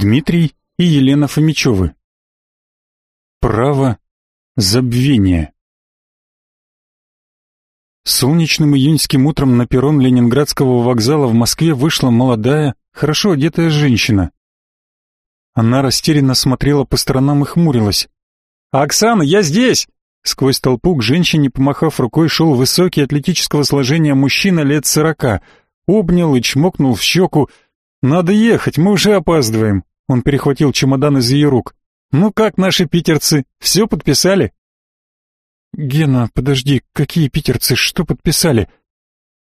Дмитрий и Елена Фомичевы. Право забвения. Солнечным июньским утром на перрон Ленинградского вокзала в Москве вышла молодая, хорошо одетая женщина. Она растерянно смотрела по сторонам и хмурилась. «Оксана, я здесь!» Сквозь толпу к женщине, помахав рукой, шел высокий атлетического сложения мужчина лет сорока. Обнял и чмокнул в щеку. «Надо ехать, мы уже опаздываем». Он перехватил чемодан из ее рук. «Ну как наши питерцы, все подписали?» «Гена, подожди, какие питерцы, что подписали?»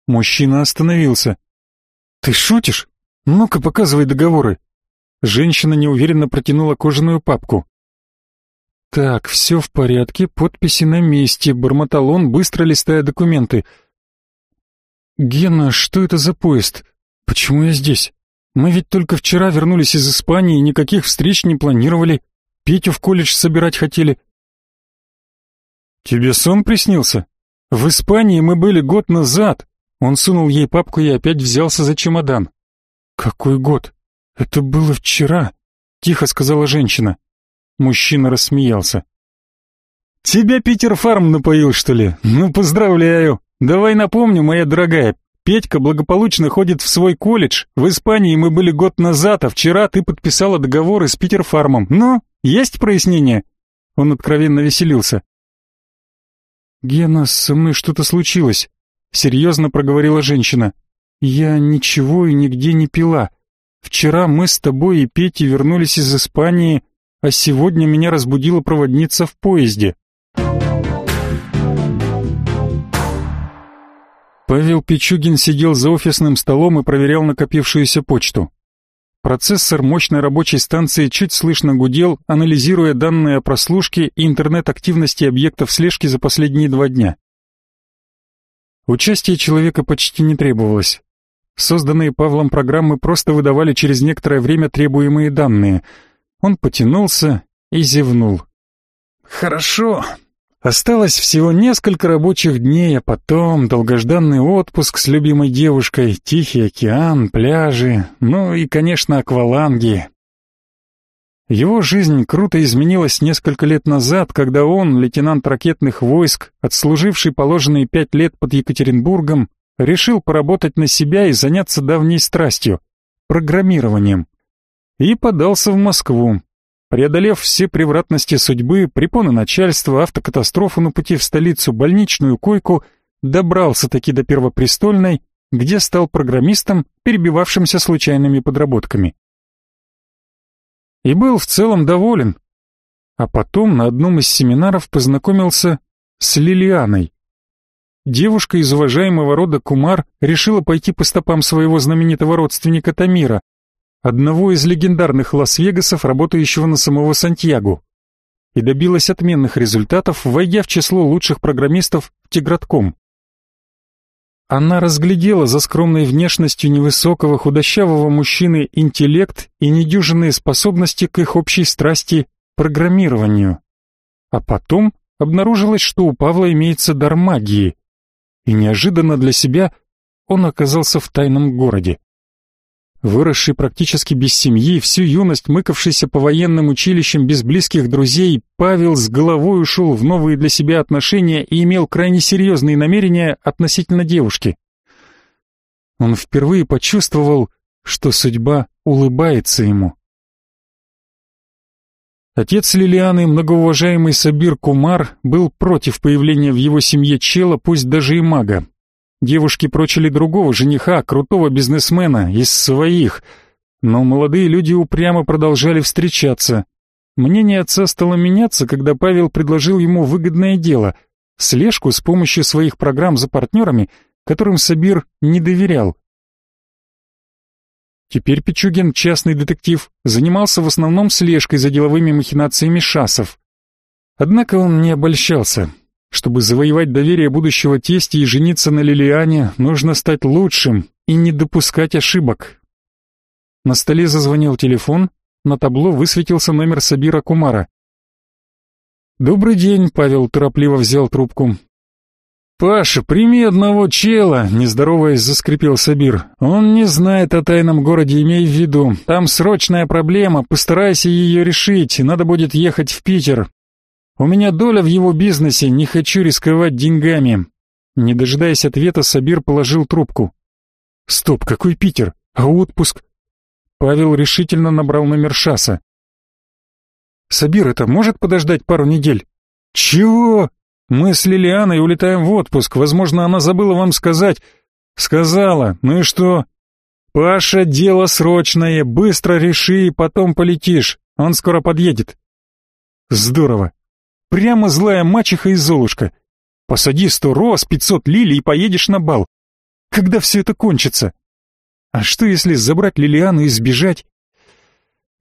Мужчина остановился. «Ты шутишь? Ну-ка, показывай договоры». Женщина неуверенно протянула кожаную папку. «Так, все в порядке, подписи на месте», — бормотал он, быстро листая документы. «Гена, что это за поезд? Почему я здесь? Мы ведь только вчера вернулись из Испании никаких встреч не планировали. Петю в колледж собирать хотели». «Тебе сон приснился? В Испании мы были год назад». Он сунул ей папку и опять взялся за чемодан. «Какой год? Это было вчера», — тихо сказала женщина. Мужчина рассмеялся. «Тебя Питер Фарм напоил, что ли? Ну, поздравляю. Давай напомню, моя дорогая, Петька благополучно ходит в свой колледж. В Испании мы были год назад, а вчера ты подписала договоры с Питер Фармом. Ну, есть прояснение?» Он откровенно веселился. «Гена, со мной что-то случилось», — серьезно проговорила женщина. «Я ничего и нигде не пила. Вчера мы с тобой и Петей вернулись из Испании, а сегодня меня разбудила проводница в поезде. Павел Пичугин сидел за офисным столом и проверял накопившуюся почту. Процессор мощной рабочей станции чуть слышно гудел, анализируя данные о прослушке и интернет-активности объектов слежки за последние два дня. Участие человека почти не требовалось. Созданные Павлом программы просто выдавали через некоторое время требуемые данные — он потянулся и зевнул. «Хорошо. Осталось всего несколько рабочих дней, а потом долгожданный отпуск с любимой девушкой, Тихий океан, пляжи, ну и, конечно, акваланги». Его жизнь круто изменилась несколько лет назад, когда он, лейтенант ракетных войск, отслуживший положенные пять лет под Екатеринбургом, решил поработать на себя и заняться давней страстью — программированием и подался в Москву. Преодолев все превратности судьбы, препоны начальства, автокатастрофу на пути в столицу, больничную койку, добрался-таки до Первопрестольной, где стал программистом, перебивавшимся случайными подработками. И был в целом доволен. А потом на одном из семинаров познакомился с Лилианой. Девушка из уважаемого рода Кумар решила пойти по стопам своего знаменитого родственника Тамира, одного из легендарных Лас-Вегасов, работающего на самого Сантьяго, и добилась отменных результатов, войдя в число лучших программистов в Тигратком. Она разглядела за скромной внешностью невысокого худощавого мужчины интеллект и недюжинные способности к их общей страсти программированию. А потом обнаружилось, что у Павла имеется дар магии, и неожиданно для себя он оказался в тайном городе. Выросший практически без семьи, всю юность мыкавшийся по военным училищам без близких друзей, Павел с головой ушел в новые для себя отношения и имел крайне серьезные намерения относительно девушки. Он впервые почувствовал, что судьба улыбается ему. Отец Лилианы, многоуважаемый Сабир Кумар, был против появления в его семье чела, пусть даже и мага. Девушки прочили другого жениха, крутого бизнесмена, из своих. Но молодые люди упрямо продолжали встречаться. Мнение отца стало меняться, когда Павел предложил ему выгодное дело — слежку с помощью своих программ за партнерами, которым Сабир не доверял. Теперь Пичугин, частный детектив, занимался в основном слежкой за деловыми махинациями шасов. Однако он не обольщался. Чтобы завоевать доверие будущего тестя и жениться на Лилиане, нужно стать лучшим и не допускать ошибок. На столе зазвонил телефон, на табло высветился номер Сабира Кумара. «Добрый день», — Павел торопливо взял трубку. «Паша, прими одного чела», — нездороваясь заскрипел Сабир. «Он не знает о тайном городе, имей в виду. Там срочная проблема, постарайся ее решить, надо будет ехать в Питер. У меня доля в его бизнесе, не хочу рисковать деньгами». Не дожидаясь ответа, Сабир положил трубку. «Стоп, какой Питер? А отпуск?» Павел решительно набрал номер Шаса. «Сабир, это может подождать пару недель?» «Чего?» Мы с Лилианой улетаем в отпуск. Возможно, она забыла вам сказать. Сказала. Ну и что? Паша, дело срочное. Быстро реши, потом полетишь. Он скоро подъедет. Здорово. Прямо злая мачеха и Золушка. Посади сто роз, пятьсот лилий и поедешь на бал. Когда все это кончится? А что, если забрать Лилиану и сбежать?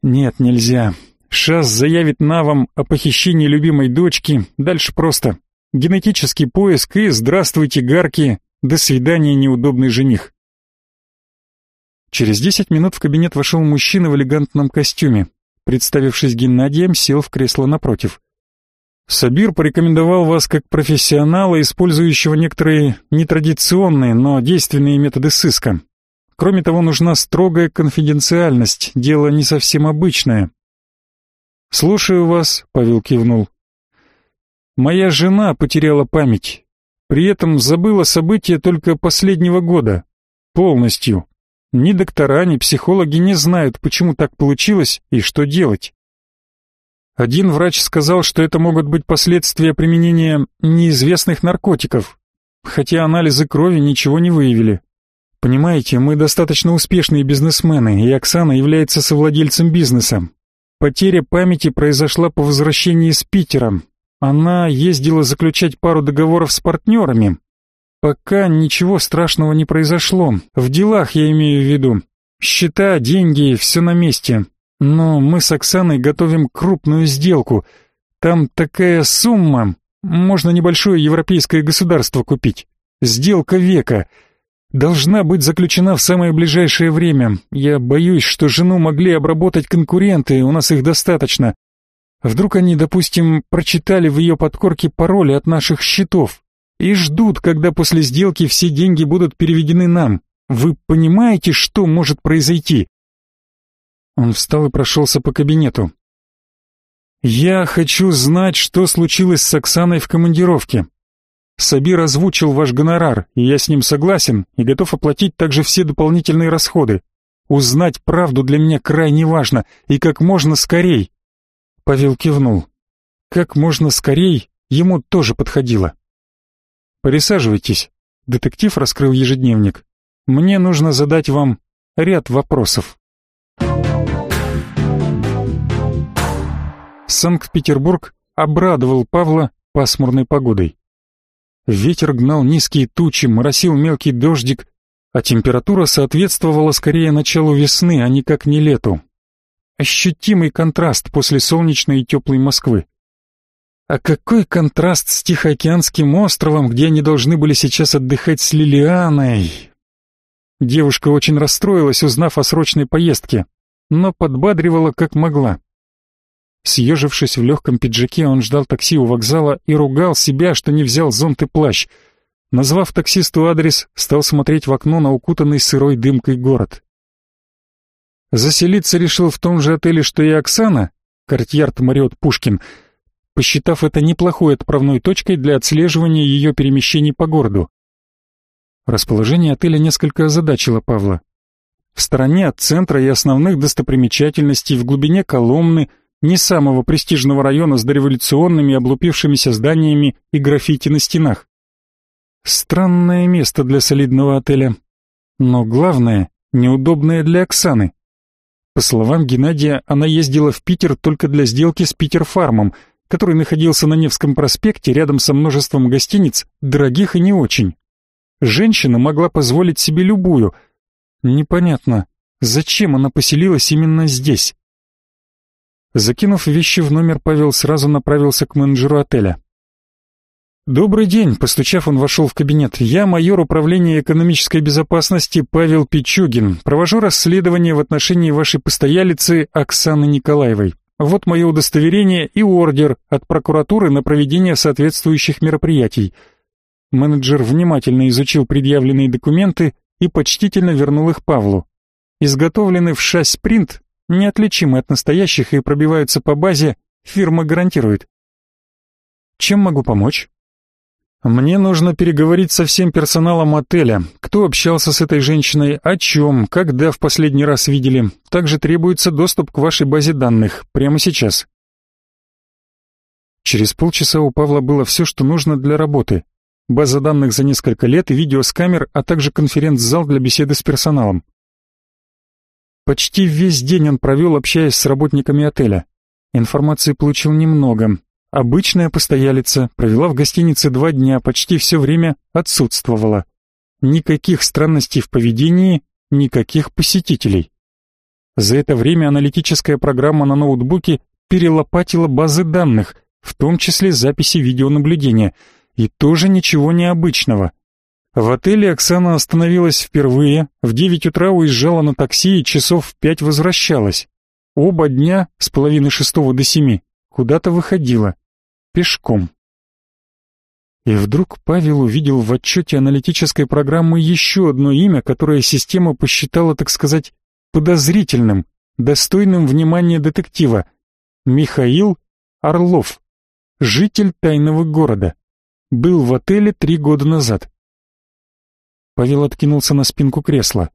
Нет, нельзя. Шас заявит Навам о похищении любимой дочки. Дальше просто. Генетический поиск и здравствуйте, гарки, до свидания, неудобный жених. Через десять минут в кабинет вошел мужчина в элегантном костюме. Представившись Геннадием, сел в кресло напротив. Сабир порекомендовал вас как профессионала, использующего некоторые нетрадиционные, но действенные методы сыска. Кроме того, нужна строгая конфиденциальность, дело не совсем обычное. «Слушаю вас», — Павел кивнул. Моя жена потеряла память. При этом забыла события только последнего года. Полностью. Ни доктора, ни психологи не знают, почему так получилось и что делать. Один врач сказал, что это могут быть последствия применения неизвестных наркотиков, хотя анализы крови ничего не выявили. Понимаете, мы достаточно успешные бизнесмены, и Оксана является совладельцем бизнеса. Потеря памяти произошла по возвращении из Питера, она ездила заключать пару договоров с партнерами. Пока ничего страшного не произошло. В делах я имею в виду. Счета, деньги, все на месте. Но мы с Оксаной готовим крупную сделку. Там такая сумма. Можно небольшое европейское государство купить. Сделка века. Должна быть заключена в самое ближайшее время. Я боюсь, что жену могли обработать конкуренты, у нас их достаточно. Вдруг они, допустим, прочитали в ее подкорке пароли от наших счетов и ждут, когда после сделки все деньги будут переведены нам. Вы понимаете, что может произойти? Он встал и прошелся по кабинету. Я хочу знать, что случилось с Оксаной в командировке. Сабир озвучил ваш гонорар, и я с ним согласен и готов оплатить также все дополнительные расходы. Узнать правду для меня крайне важно и как можно скорей. Павел кивнул. Как можно скорей ему тоже подходило. Присаживайтесь. Детектив раскрыл ежедневник. Мне нужно задать вам ряд вопросов. Санкт-Петербург обрадовал Павла пасмурной погодой. Ветер гнал низкие тучи, моросил мелкий дождик, а температура соответствовала скорее началу весны, а никак не лету. Ощутимый контраст после солнечной и теплой Москвы. А какой контраст с Тихоокеанским островом, где они должны были сейчас отдыхать с Лилианой. Девушка очень расстроилась, узнав о срочной поездке, но подбадривала как могла. Съежившись в легком пиджаке, он ждал такси у вокзала и ругал себя, что не взял зонт и плащ. Назвав таксисту адрес, стал смотреть в окно на укутанный сырой дымкой город. Заселиться решил в том же отеле, что и Оксана, Courtyard Marriott Пушкин, посчитав это неплохой отправной точкой для отслеживания ее перемещений по городу. Расположение отеля несколько озадачило Павла. В стороне от центра и основных достопримечательностей, в глубине Коломны, не самого престижного района с дореволюционными облупившимися зданиями и граффити на стенах. Странное место для солидного отеля. Но главное, неудобное для Оксаны. По словам Геннадия, она ездила в Питер только для сделки с Питер-фармом, который находился на Невском проспекте рядом со множеством гостиниц, дорогих и не очень. Женщина могла позволить себе любую. Непонятно, зачем она поселилась именно здесь? Закинув вещи в номер, Павел сразу направился к менеджеру отеля. «Добрый день», — постучав, он вошел в кабинет. «Я майор управления экономической безопасности Павел Пичугин. Провожу расследование в отношении вашей постоялицы Оксаны Николаевой. Вот мое удостоверение и ордер от прокуратуры на проведение соответствующих мероприятий. Менеджер внимательно изучил предъявленные документы и почтительно вернул их Павлу. Изготовлены в шась-принт, неотличимы от настоящих и пробиваются по базе, фирма гарантирует. Чем могу помочь? Мне нужно переговорить со всем персоналом отеля. Кто общался с этой женщиной, о чем, когда в последний раз видели. Также требуется доступ к вашей базе данных прямо сейчас. Через полчаса у Павла было все, что нужно для работы. База данных за несколько лет видео с камер, а также конференц-зал для беседы с персоналом. Почти весь день он провел, общаясь с работниками отеля. Информации получил немного, Обычная постоялица провела в гостинице два дня, почти все время отсутствовала. Никаких странностей в поведении, никаких посетителей. За это время аналитическая программа на ноутбуке перелопатила базы данных, в том числе записи видеонаблюдения, и тоже ничего необычного. В отеле Оксана остановилась впервые, в 9 утра уезжала на такси и часов в 5 возвращалась. Оба дня, с половины шестого до семи, куда-то выходила. Пешком. И вдруг Павел увидел в отчете аналитической программы еще одно имя, которое система посчитала, так сказать, подозрительным, достойным внимания детектива. Михаил Орлов, житель тайного города. Был в отеле три года назад. Павел откинулся на спинку кресла.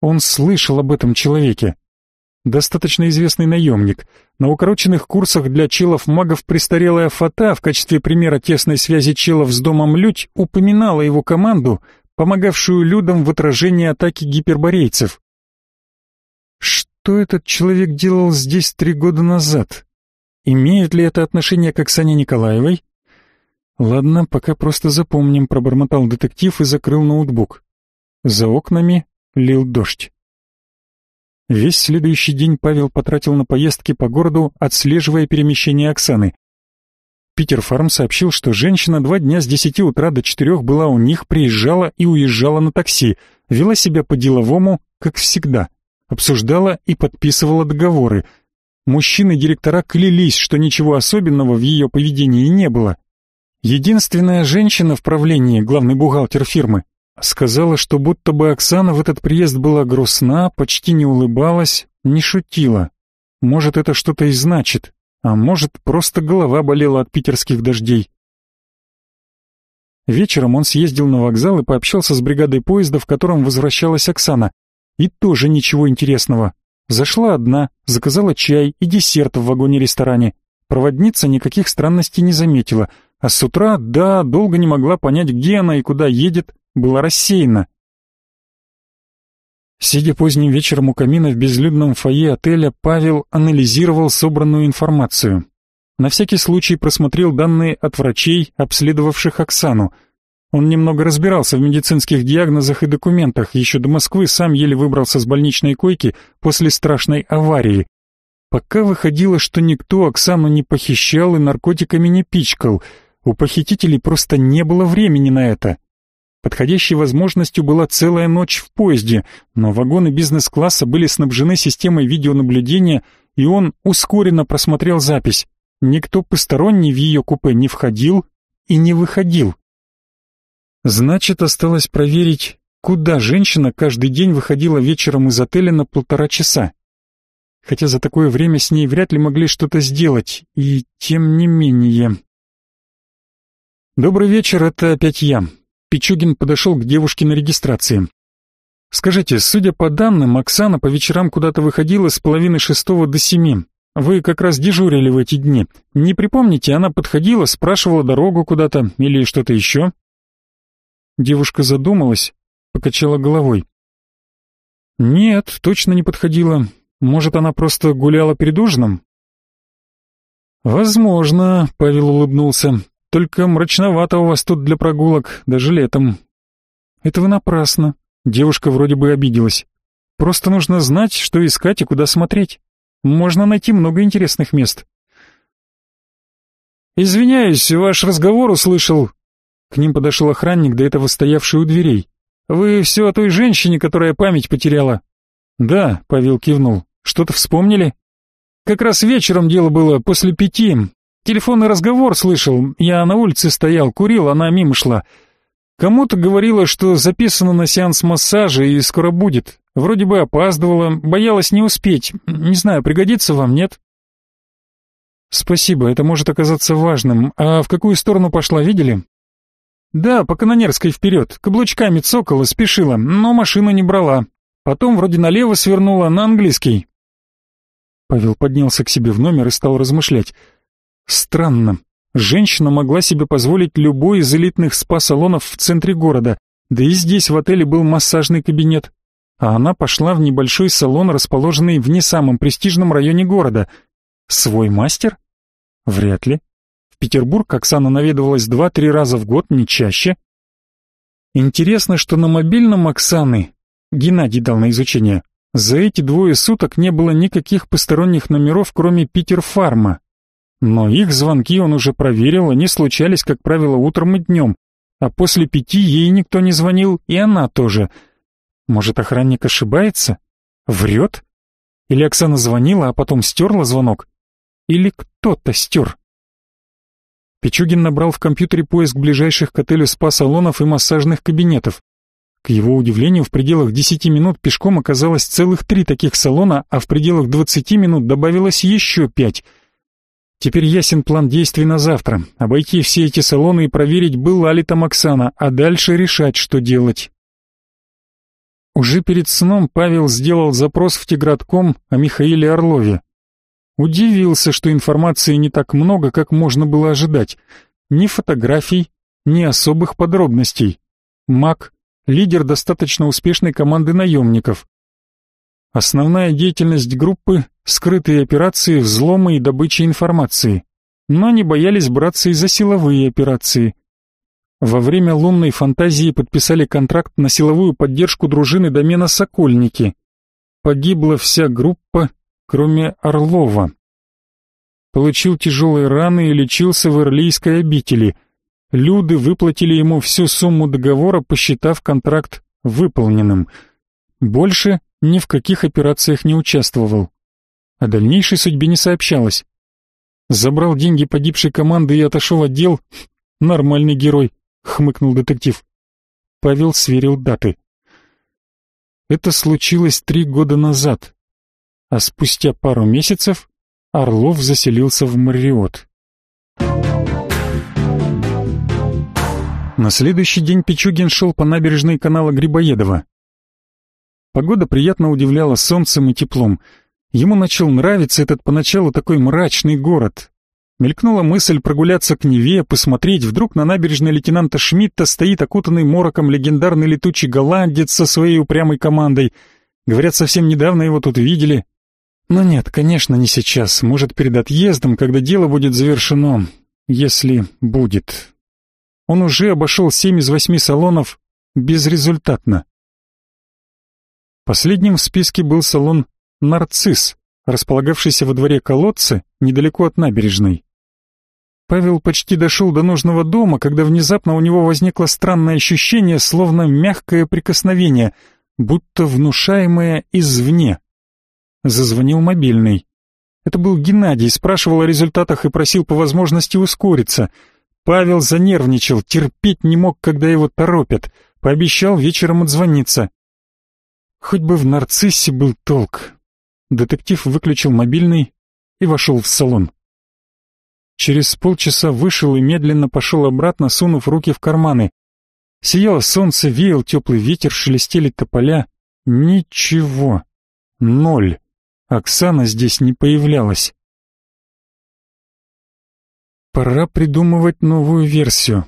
Он слышал об этом человеке достаточно известный наемник. На укороченных курсах для челов-магов престарелая Фата в качестве примера тесной связи челов с домом Людь упоминала его команду, помогавшую людям в отражении атаки гиперборейцев. Что этот человек делал здесь три года назад? Имеет ли это отношение к Оксане Николаевой? Ладно, пока просто запомним, пробормотал детектив и закрыл ноутбук. За окнами лил дождь. Весь следующий день Павел потратил на поездки по городу, отслеживая перемещение Оксаны. Питер Фарм сообщил, что женщина два дня с десяти утра до четырех была у них, приезжала и уезжала на такси, вела себя по-деловому, как всегда, обсуждала и подписывала договоры. Мужчины-директора клялись, что ничего особенного в ее поведении не было. Единственная женщина в правлении, главный бухгалтер фирмы, Сказала, что будто бы Оксана в этот приезд была грустна, почти не улыбалась, не шутила. Может, это что-то и значит, а может, просто голова болела от питерских дождей. Вечером он съездил на вокзал и пообщался с бригадой поезда, в котором возвращалась Оксана. И тоже ничего интересного. Зашла одна, заказала чай и десерт в вагоне-ресторане. Проводница никаких странностей не заметила, а с утра, да, долго не могла понять, где она и куда едет, была рассеяна. Сидя поздним вечером у камина в безлюдном фойе отеля, Павел анализировал собранную информацию. На всякий случай просмотрел данные от врачей, обследовавших Оксану. Он немного разбирался в медицинских диагнозах и документах, еще до Москвы сам еле выбрался с больничной койки после страшной аварии. Пока выходило, что никто Оксану не похищал и наркотиками не пичкал. У похитителей просто не было времени на это. Подходящей возможностью была целая ночь в поезде, но вагоны бизнес-класса были снабжены системой видеонаблюдения, и он ускоренно просмотрел запись. Никто посторонний в ее купе не входил и не выходил. Значит, осталось проверить, куда женщина каждый день выходила вечером из отеля на полтора часа. Хотя за такое время с ней вряд ли могли что-то сделать, и тем не менее... «Добрый вечер, это опять я. Пичугин подошел к девушке на регистрации. «Скажите, судя по данным, Оксана по вечерам куда-то выходила с половины шестого до семи. Вы как раз дежурили в эти дни. Не припомните, она подходила, спрашивала дорогу куда-то или что-то еще?» Девушка задумалась, покачала головой. «Нет, точно не подходила. Может, она просто гуляла перед ужином?» «Возможно», — Павел улыбнулся. Только мрачновато у вас тут для прогулок, даже летом. Это вы напрасно. Девушка вроде бы обиделась. Просто нужно знать, что искать и куда смотреть. Можно найти много интересных мест. Извиняюсь, ваш разговор услышал. К ним подошел охранник, до этого стоявший у дверей. Вы все о той женщине, которая память потеряла? Да, Павел кивнул. Что-то вспомнили? Как раз вечером дело было, после пяти. Телефонный разговор слышал. Я на улице стоял, курил, она мимо шла. Кому-то говорила, что записана на сеанс массажа и скоро будет. Вроде бы опаздывала, боялась не успеть. Не знаю, пригодится вам, нет? Спасибо, это может оказаться важным. А в какую сторону пошла, видели? Да, по Канонерской вперед. Каблучками цокала, спешила, но машину не брала. Потом вроде налево свернула, на английский. Павел поднялся к себе в номер и стал размышлять. Странно. Женщина могла себе позволить любой из элитных спа-салонов в центре города, да и здесь в отеле был массажный кабинет. А она пошла в небольшой салон, расположенный в не самом престижном районе города. Свой мастер? Вряд ли. В Петербург Оксана наведывалась два-три раза в год, не чаще. Интересно, что на мобильном Оксаны Геннадий дал на изучение. За эти двое суток не было никаких посторонних номеров, кроме Питерфарма. Но их звонки он уже проверил, они случались, как правило, утром и днем, а после пяти ей никто не звонил, и она тоже. Может, охранник ошибается? Врет? Или Оксана звонила, а потом стерла звонок? Или кто-то стер? Пичугин набрал в компьютере поиск ближайших к отелю спа-салонов и массажных кабинетов. К его удивлению, в пределах 10 минут пешком оказалось целых три таких салона, а в пределах 20 минут добавилось еще пять. Теперь ясен план действий на завтра. Обойти все эти салоны и проверить, была ли там Оксана, а дальше решать, что делать. Уже перед сном Павел сделал запрос в Тигратком о Михаиле Орлове. Удивился, что информации не так много, как можно было ожидать. Ни фотографий, ни особых подробностей. Мак — лидер достаточно успешной команды наемников. Основная деятельность группы — скрытые операции, взломы и добыча информации. Но не боялись браться и за силовые операции. Во время лунной фантазии подписали контракт на силовую поддержку дружины домена «Сокольники». Погибла вся группа, кроме Орлова. Получил тяжелые раны и лечился в Ирлийской обители. Люды выплатили ему всю сумму договора, посчитав контракт выполненным. Больше ни в каких операциях не участвовал. О дальнейшей судьбе не сообщалось. Забрал деньги погибшей команды и отошел от дел. Нормальный герой, хмыкнул детектив. Павел сверил даты. Это случилось три года назад а спустя пару месяцев Орлов заселился в Мариот. На следующий день Пичугин шел по набережной канала Грибоедова. Погода приятно удивляла солнцем и теплом. Ему начал нравиться этот поначалу такой мрачный город. Мелькнула мысль прогуляться к Неве, посмотреть, вдруг на набережной лейтенанта Шмидта стоит окутанный мороком легендарный летучий голландец со своей упрямой командой. Говорят, совсем недавно его тут видели. Но нет, конечно, не сейчас. Может, перед отъездом, когда дело будет завершено. Если будет. Он уже обошел семь из восьми салонов безрезультатно. Последним в списке был салон «Нарцисс», располагавшийся во дворе колодца недалеко от набережной. Павел почти дошел до нужного дома, когда внезапно у него возникло странное ощущение, словно мягкое прикосновение, будто внушаемое извне. Зазвонил мобильный. Это был Геннадий, спрашивал о результатах и просил по возможности ускориться. Павел занервничал, терпеть не мог, когда его торопят. Пообещал вечером отзвониться. Хоть бы в нарциссе был толк. Детектив выключил мобильный и вошел в салон. Через полчаса вышел и медленно пошел обратно, сунув руки в карманы. Сияло солнце, веял теплый ветер, шелестели тополя. Ничего. Ноль. Оксана здесь не появлялась. Пора придумывать новую версию.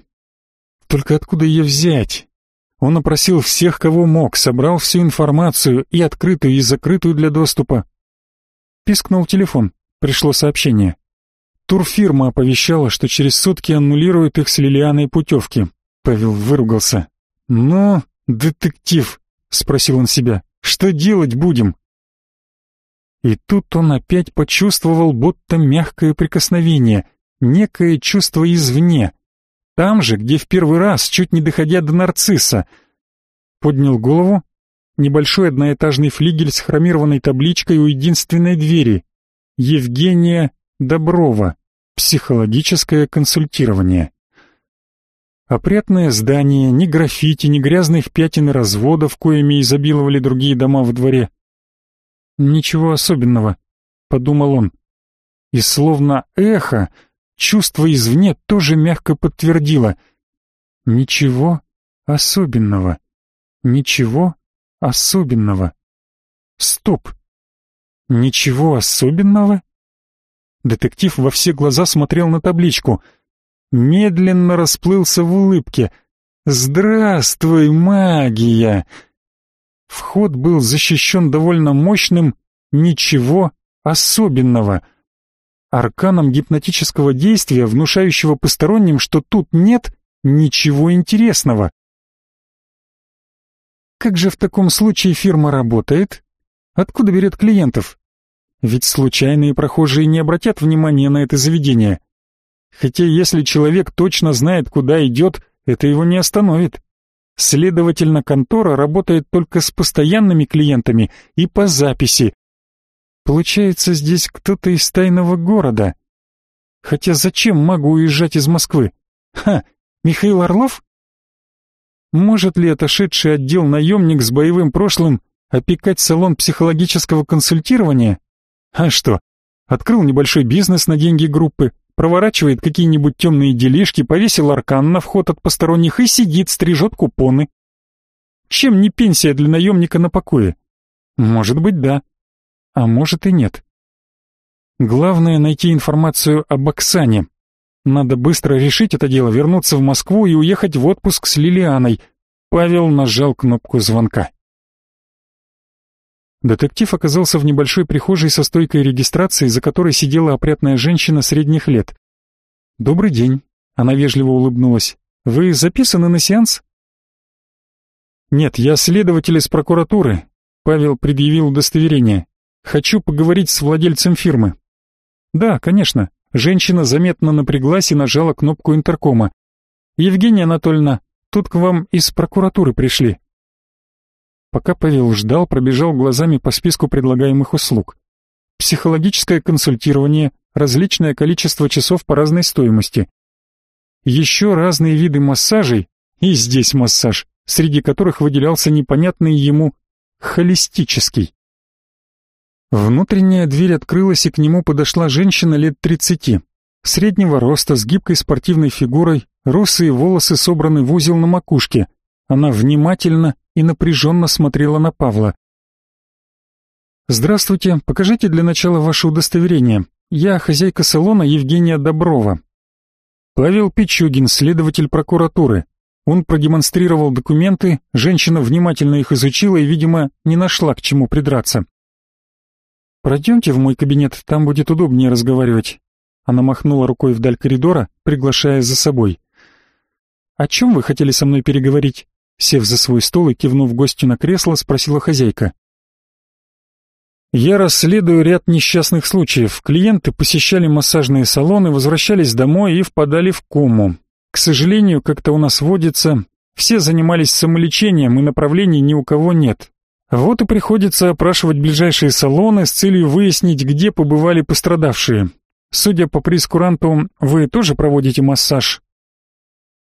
Только откуда ее взять? Он опросил всех, кого мог, собрал всю информацию, и открытую, и закрытую для доступа. Пискнул телефон, пришло сообщение. Турфирма оповещала, что через сутки аннулируют их с Лилианой путевки. Павел выругался. «Ну, детектив», — спросил он себя, — «что делать будем?» И тут он опять почувствовал будто мягкое прикосновение, некое чувство извне. Там же, где в первый раз, чуть не доходя до нарцисса. Поднял голову. Небольшой одноэтажный флигель с хромированной табличкой у единственной двери. Евгения Доброва. Психологическое консультирование. Опрятное здание, ни граффити, ни грязных пятен и разводов, коими изобиловали другие дома в дворе. «Ничего особенного», — подумал он. И словно эхо, чувство извне тоже мягко подтвердило. «Ничего особенного. Ничего особенного. Стоп! Ничего особенного?» Детектив во все глаза смотрел на табличку — медленно расплылся в улыбке. «Здравствуй, магия!» Вход был защищен довольно мощным «ничего особенного». Арканом гипнотического действия, внушающего посторонним, что тут нет ничего интересного. Как же в таком случае фирма работает? Откуда берет клиентов? Ведь случайные прохожие не обратят внимания на это заведение. Хотя если человек точно знает, куда идет, это его не остановит. Следовательно, контора работает только с постоянными клиентами и по записи. Получается, здесь кто-то из тайного города. Хотя зачем могу уезжать из Москвы? Ха, Михаил Орлов? Может ли отошедший отдел наемник с боевым прошлым опекать салон психологического консультирования? А что, открыл небольшой бизнес на деньги группы, проворачивает какие-нибудь темные делишки, повесил аркан на вход от посторонних и сидит, стрижет купоны. Чем не пенсия для наемника на покое? Может быть, да. А может и нет. Главное найти информацию об Оксане. Надо быстро решить это дело, вернуться в Москву и уехать в отпуск с Лилианой. Павел нажал кнопку звонка. Детектив оказался в небольшой прихожей со стойкой регистрации, за которой сидела опрятная женщина средних лет. «Добрый день», — она вежливо улыбнулась. «Вы записаны на сеанс?» «Нет, я следователь из прокуратуры», — Павел предъявил удостоверение. «Хочу поговорить с владельцем фирмы». «Да, конечно». Женщина заметно напряглась и нажала кнопку интеркома. «Евгения Анатольевна, тут к вам из прокуратуры пришли». Пока Павел ждал, пробежал глазами по списку предлагаемых услуг. Психологическое консультирование, различное количество часов по разной стоимости. Еще разные виды массажей, и здесь массаж, среди которых выделялся непонятный ему холистический. Внутренняя дверь открылась, и к нему подошла женщина лет тридцати. Среднего роста, с гибкой спортивной фигурой, русые волосы собраны в узел на макушке. Она внимательно и напряженно смотрела на Павла. «Здравствуйте, покажите для начала ваше удостоверение. Я хозяйка салона Евгения Доброва». Павел Пичугин, следователь прокуратуры. Он продемонстрировал документы, женщина внимательно их изучила и, видимо, не нашла к чему придраться. «Пройдемте в мой кабинет, там будет удобнее разговаривать». Она махнула рукой вдаль коридора, приглашая за собой. «О чем вы хотели со мной переговорить?» Сев за свой стол и кивнув гостю на кресло, спросила хозяйка. «Я расследую ряд несчастных случаев. Клиенты посещали массажные салоны, возвращались домой и впадали в кому. К сожалению, как-то у нас водится, все занимались самолечением и направлений ни у кого нет. Вот и приходится опрашивать ближайшие салоны с целью выяснить, где побывали пострадавшие. Судя по прескуранту, вы тоже проводите массаж?»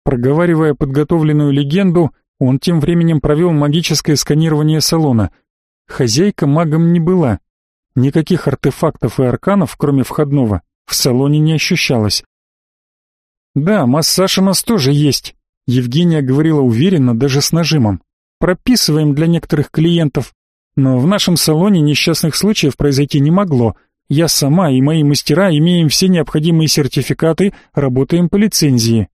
Проговаривая подготовленную легенду, он тем временем провел магическое сканирование салона. Хозяйка магом не была. Никаких артефактов и арканов, кроме входного, в салоне не ощущалось. «Да, массаж у нас тоже есть», — Евгения говорила уверенно, даже с нажимом. «Прописываем для некоторых клиентов. Но в нашем салоне несчастных случаев произойти не могло. Я сама и мои мастера имеем все необходимые сертификаты, работаем по лицензии.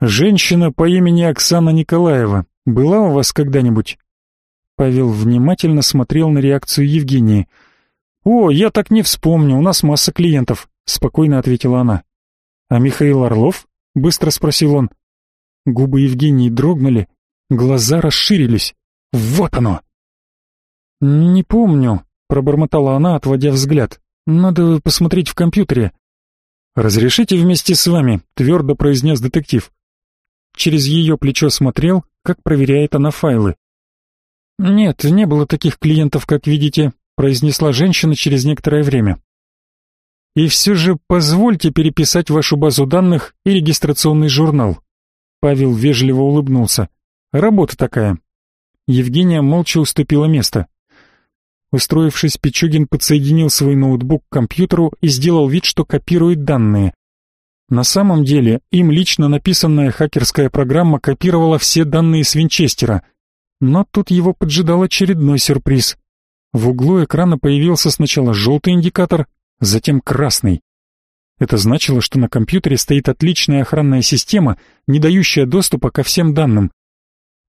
«Женщина по имени Оксана Николаева была у вас когда-нибудь?» Павел внимательно смотрел на реакцию Евгении. «О, я так не вспомню, у нас масса клиентов», — спокойно ответила она. «А Михаил Орлов?» — быстро спросил он. Губы Евгении дрогнули, глаза расширились. «Вот оно!» «Не помню», — пробормотала она, отводя взгляд. «Надо посмотреть в компьютере». «Разрешите вместе с вами», — твердо произнес детектив. Через ее плечо смотрел, как проверяет она файлы. «Нет, не было таких клиентов, как видите», — произнесла женщина через некоторое время. «И все же позвольте переписать вашу базу данных и регистрационный журнал. Павел вежливо улыбнулся. «Работа такая». Евгения молча уступила место. Устроившись, Пичугин подсоединил свой ноутбук к компьютеру и сделал вид, что копирует данные. На самом деле, им лично написанная хакерская программа копировала все данные с Винчестера. Но тут его поджидал очередной сюрприз. В углу экрана появился сначала желтый индикатор, затем красный. Это значило, что на компьютере стоит отличная охранная система, не дающая доступа ко всем данным.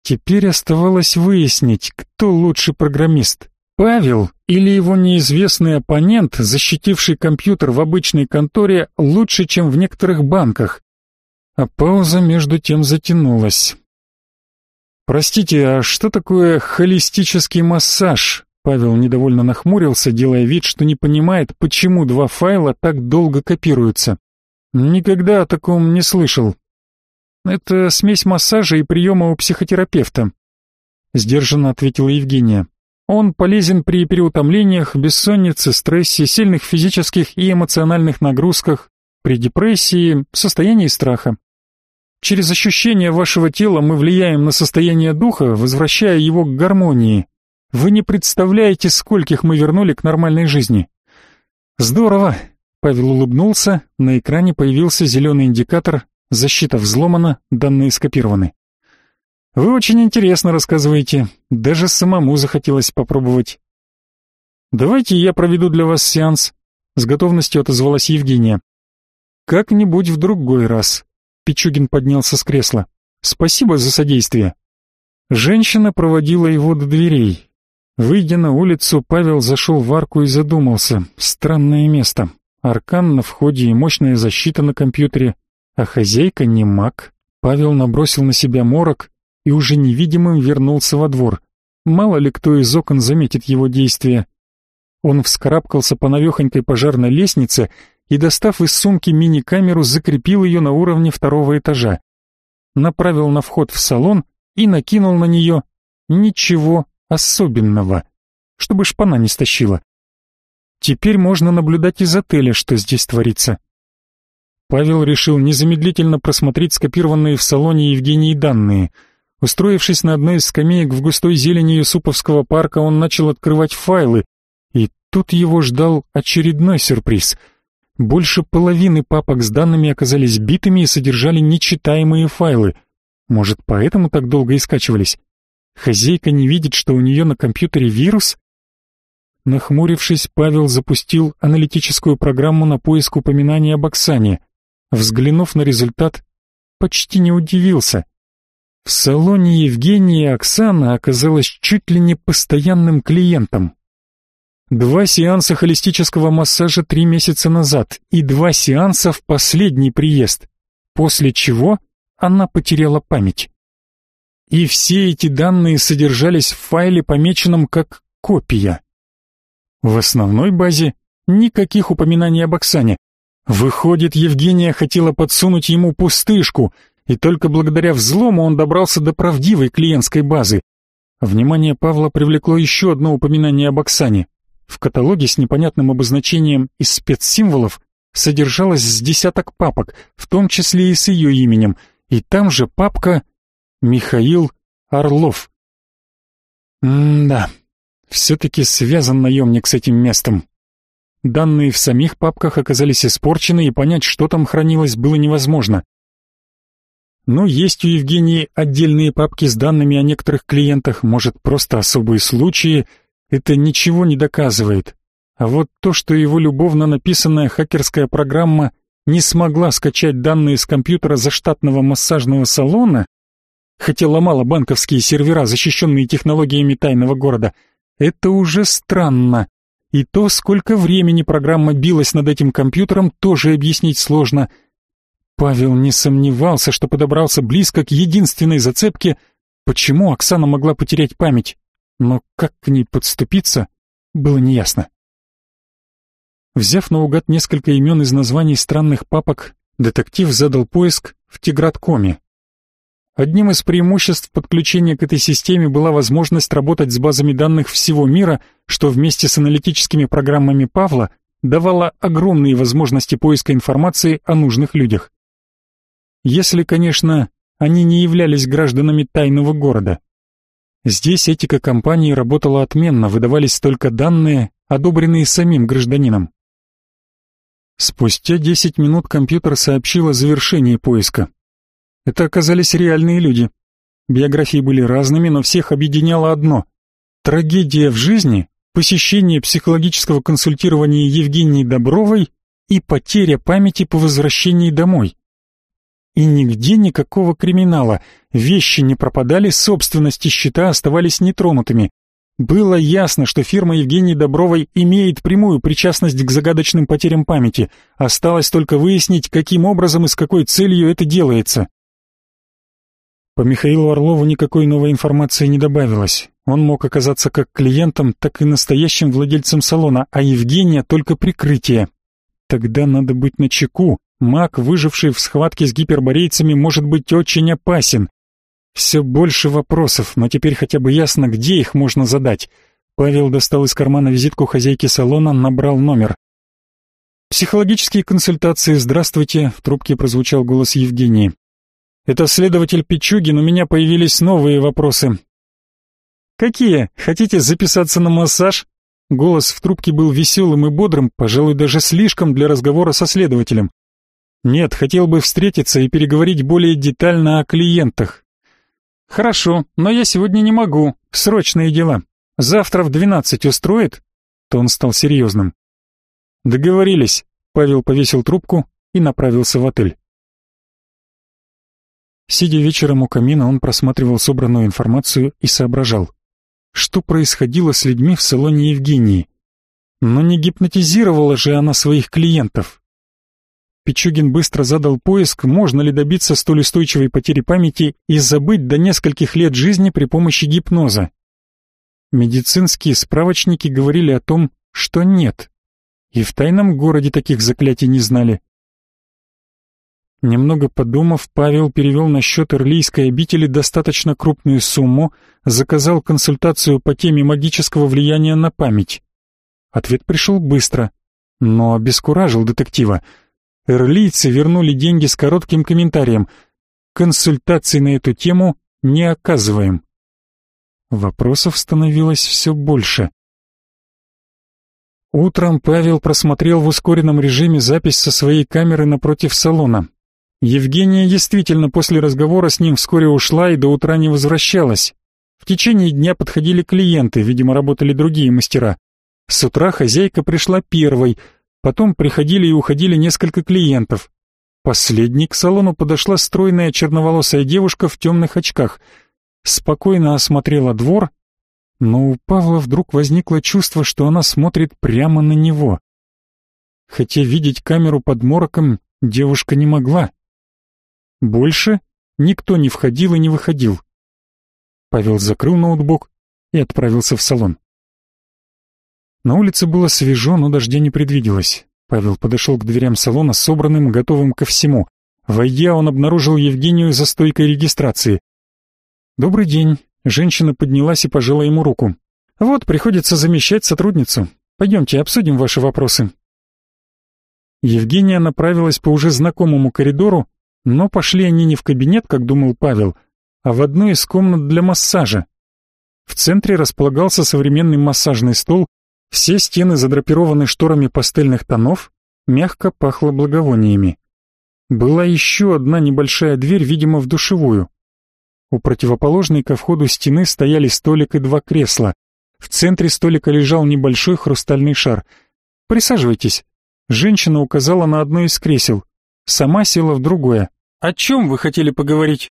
Теперь оставалось выяснить, кто лучший программист. Павел или его неизвестный оппонент, защитивший компьютер в обычной конторе лучше, чем в некоторых банках. А пауза между тем затянулась. «Простите, а что такое холистический массаж?» Павел недовольно нахмурился, делая вид, что не понимает, почему два файла так долго копируются. «Никогда о таком не слышал. Это смесь массажа и приема у психотерапевта», — сдержанно ответила Евгения. Он полезен при переутомлениях, бессоннице, стрессе, сильных физических и эмоциональных нагрузках, при депрессии, состоянии страха. Через ощущение вашего тела мы влияем на состояние духа, возвращая его к гармонии. Вы не представляете, скольких мы вернули к нормальной жизни. Здорово. Павел улыбнулся, на экране появился зеленый индикатор, защита взломана, данные скопированы. Вы очень интересно рассказываете. Даже самому захотелось попробовать. Давайте я проведу для вас сеанс, с готовностью отозвалась Евгения. Как-нибудь в другой раз. Пичугин поднялся с кресла. Спасибо за содействие. Женщина проводила его до дверей. Выйдя на улицу, Павел зашел в арку и задумался. Странное место. Аркан на входе и мощная защита на компьютере, а хозяйка не маг. Павел набросил на себя морок и уже невидимым вернулся во двор. Мало ли кто из окон заметит его действия. Он вскарабкался по навехонькой пожарной лестнице и, достав из сумки мини-камеру, закрепил ее на уровне второго этажа. Направил на вход в салон и накинул на нее ничего особенного, чтобы шпана не стащила. Теперь можно наблюдать из отеля, что здесь творится. Павел решил незамедлительно просмотреть скопированные в салоне Евгении данные — Устроившись на одной из скамеек в густой зелени Юсуповского парка, он начал открывать файлы, и тут его ждал очередной сюрприз. Больше половины папок с данными оказались битыми и содержали нечитаемые файлы. Может, поэтому так долго и скачивались? Хозяйка не видит, что у нее на компьютере вирус? Нахмурившись, Павел запустил аналитическую программу на поиск упоминаний об Оксане. Взглянув на результат, почти не удивился. В салоне Евгении Оксана оказалась чуть ли не постоянным клиентом. Два сеанса холистического массажа три месяца назад и два сеанса в последний приезд, после чего она потеряла память. И все эти данные содержались в файле, помеченном как «копия». В основной базе никаких упоминаний об Оксане. Выходит, Евгения хотела подсунуть ему пустышку — и только благодаря взлому он добрался до правдивой клиентской базы. Внимание Павла привлекло еще одно упоминание об Оксане. В каталоге с непонятным обозначением из спецсимволов содержалось с десяток папок, в том числе и с ее именем, и там же папка «Михаил Орлов». М-да, все-таки связан наемник с этим местом. Данные в самих папках оказались испорчены, и понять, что там хранилось, было невозможно. Но есть у Евгении отдельные папки с данными о некоторых клиентах, может, просто особые случаи, это ничего не доказывает. А вот то, что его любовно написанная хакерская программа не смогла скачать данные с компьютера заштатного массажного салона, хотя ломала банковские сервера, защищенные технологиями тайного города, это уже странно. И то, сколько времени программа билась над этим компьютером, тоже объяснить сложно — Павел не сомневался, что подобрался близко к единственной зацепке, почему Оксана могла потерять память, но как к ней подступиться, было неясно. Взяв наугад несколько имен из названий странных папок, детектив задал поиск в Тиграткоме. Одним из преимуществ подключения к этой системе была возможность работать с базами данных всего мира, что вместе с аналитическими программами Павла давало огромные возможности поиска информации о нужных людях. Если, конечно, они не являлись гражданами тайного города. Здесь этика компании работала отменно, выдавались только данные, одобренные самим гражданином. Спустя 10 минут компьютер сообщил о завершении поиска. Это оказались реальные люди. Биографии были разными, но всех объединяло одно. Трагедия в жизни, посещение психологического консультирования Евгении Добровой и потеря памяти по возвращении домой. И нигде никакого криминала, вещи не пропадали, собственности счета оставались нетронутыми. Было ясно, что фирма Евгении Добровой имеет прямую причастность к загадочным потерям памяти. Осталось только выяснить, каким образом и с какой целью это делается. По Михаилу Орлову никакой новой информации не добавилось. Он мог оказаться как клиентом, так и настоящим владельцем салона, а Евгения только прикрытие. Тогда надо быть начеку. Маг, выживший в схватке с гиперборейцами, может быть очень опасен. Все больше вопросов, но теперь хотя бы ясно, где их можно задать. Павел достал из кармана визитку хозяйки салона, набрал номер. «Психологические консультации, здравствуйте», — в трубке прозвучал голос Евгении. «Это следователь Пичугин, у меня появились новые вопросы». «Какие? Хотите записаться на массаж?» Голос в трубке был веселым и бодрым, пожалуй, даже слишком для разговора со следователем. Нет, хотел бы встретиться и переговорить более детально о клиентах. Хорошо, но я сегодня не могу. Срочные дела. Завтра в двенадцать устроит? Тон стал серьезным. Договорились. Павел повесил трубку и направился в отель. Сидя вечером у камина, он просматривал собранную информацию и соображал, что происходило с людьми в салоне Евгении. Но не гипнотизировала же она своих клиентов. Пичугин быстро задал поиск, можно ли добиться столь устойчивой потери памяти и забыть до нескольких лет жизни при помощи гипноза. Медицинские справочники говорили о том, что нет. И в тайном городе таких заклятий не знали. Немного подумав, Павел перевел на счет Ирлийской обители достаточно крупную сумму, заказал консультацию по теме магического влияния на память. Ответ пришел быстро, но обескуражил детектива — Эрлийцы вернули деньги с коротким комментарием. Консультаций на эту тему не оказываем. Вопросов становилось все больше. Утром Павел просмотрел в ускоренном режиме запись со своей камеры напротив салона. Евгения действительно после разговора с ним вскоре ушла и до утра не возвращалась. В течение дня подходили клиенты, видимо, работали другие мастера. С утра хозяйка пришла первой — Потом приходили и уходили несколько клиентов. Последней к салону подошла стройная черноволосая девушка в темных очках. Спокойно осмотрела двор, но у Павла вдруг возникло чувство, что она смотрит прямо на него. Хотя видеть камеру под мороком девушка не могла. Больше никто не входил и не выходил. Павел закрыл ноутбук и отправился в салон. На улице было свежо, но дождя не предвиделось. Павел подошел к дверям салона, собранным, готовым ко всему. Войдя, он обнаружил Евгению за стойкой регистрации. «Добрый день». Женщина поднялась и пожала ему руку. «Вот, приходится замещать сотрудницу. Пойдемте, обсудим ваши вопросы». Евгения направилась по уже знакомому коридору, но пошли они не в кабинет, как думал Павел, а в одну из комнат для массажа. В центре располагался современный массажный стол, все стены задрапированы шторами пастельных тонов, мягко пахло благовониями. Была еще одна небольшая дверь, видимо, в душевую. У противоположной ко входу стены стояли столик и два кресла. В центре столика лежал небольшой хрустальный шар. «Присаживайтесь». Женщина указала на одно из кресел. Сама села в другое. «О чем вы хотели поговорить?»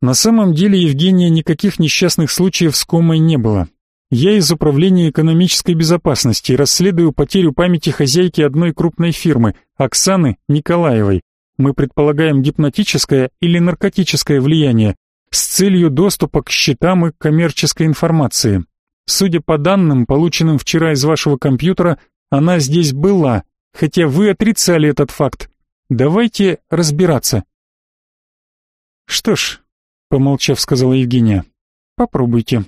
На самом деле Евгения никаких несчастных случаев с комой не было. Я из Управления экономической безопасности расследую потерю памяти хозяйки одной крупной фирмы, Оксаны Николаевой. Мы предполагаем гипнотическое или наркотическое влияние с целью доступа к счетам и коммерческой информации. Судя по данным, полученным вчера из вашего компьютера, она здесь была, хотя вы отрицали этот факт. Давайте разбираться. Что ж, помолчав, сказала Евгения. Попробуйте.